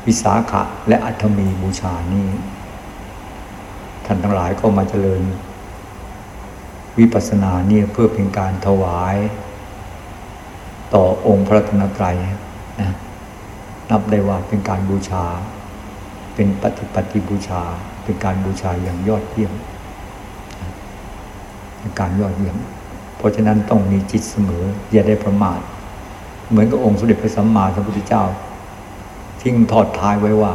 วิสาขะและอัฐมีบูชานี้ ท่านทั้งหลายก็มาเจริญ วิปัสสนาเนี่ยเพื่อเป็นการถวาย ต่อองค์พระธนตรัยนะนับได้ว่าเป็นการบูชา เป็นปฏิปฏิบูชา เป็นการบูชาอย่างยอดเยี่ยมเป็นการยอดเยี่ยม เพราะฉะนั้นต้องมีจิตเสมอ อย่าได้ประมาท เหมือนกับองค์สมเด็จพระสัมมาสัมพุทธเจ้า ทิ้งทอดท้ายไว้ว่า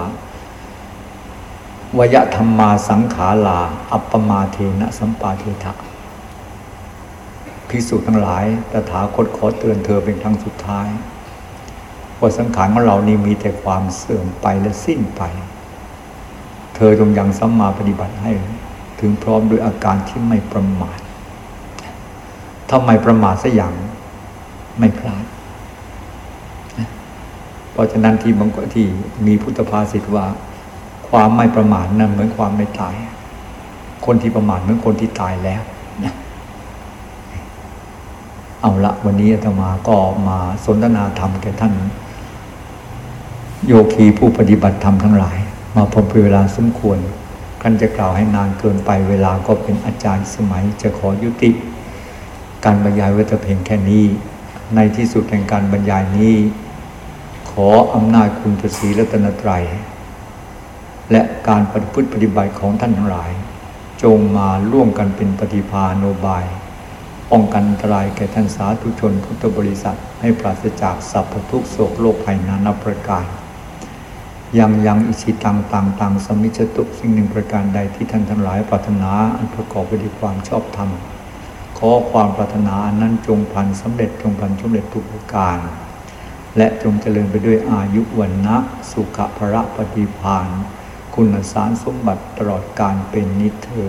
วยธรรมาสังขาราอัปปมาเทนะสัมปาเทถะพิสูจน์ทั้งหลายตถาคตขอเตือนเธอเป็นครั้งสุดท้ายว่าสังขารของเรานี้มีแต่ความเสื่อมไปและสิ้นไป เธอจงยังสัมมาปฏิบัติให้ ถึงพร้อมด้วยอาการที่ไม่ประมาทถ้าไมประมาทสัอย่างไม่พลาด ราะฉะนั้นที่บางที่มีพุทธภาษิตว่า ความไม่ประมาทนั้นเหมือนความไม่ตาย คนที่ประมาทเหมือนคนที่ตายแล้วนะเอาละวันนี้อาตมาก็มาสนทนาธรรมแก่ท่าน โยคีผู้ปฏิบัติธรรมทั้งหลาย มาพบเวลาสมควรกันจะกล่าวให้นานเกินไปเวลาก็เป็นอาจารย์สมัยจะขอยุติ การบรรยายไว้แต่เพียงแค่นี้ ในที่สุดแห่งการบรรยายนี้ ออำนาจคุณพระศรีรัตนตรัย และการปฏิพฤติปฏิบัติของท่านทั้งหลาย จงมาร่วมกันเป็นปฏิภาโนบายป้องกันอันตรายแก่ท่านสาธุชนพุทธบริษัท ให้ปราศจากสัพพทุกโศกโลกภัยนานาประการ ยังยังอิชิตังต่างต่างสมิจตุสิ่งหนึ่งประการใดที่ท่านทั้งหลายปรารถนาอันประกอบไปด้วยความชอบธรรม ขอความปรารถนาอันนั้นจงพันสำเร็จจงพันสำเร็จทุกประการ และจงเจริญไปด้วยอายุวันนะสุขภระปฏิพาน คุณสารสมบัติตลอดการเป็นนิเทอ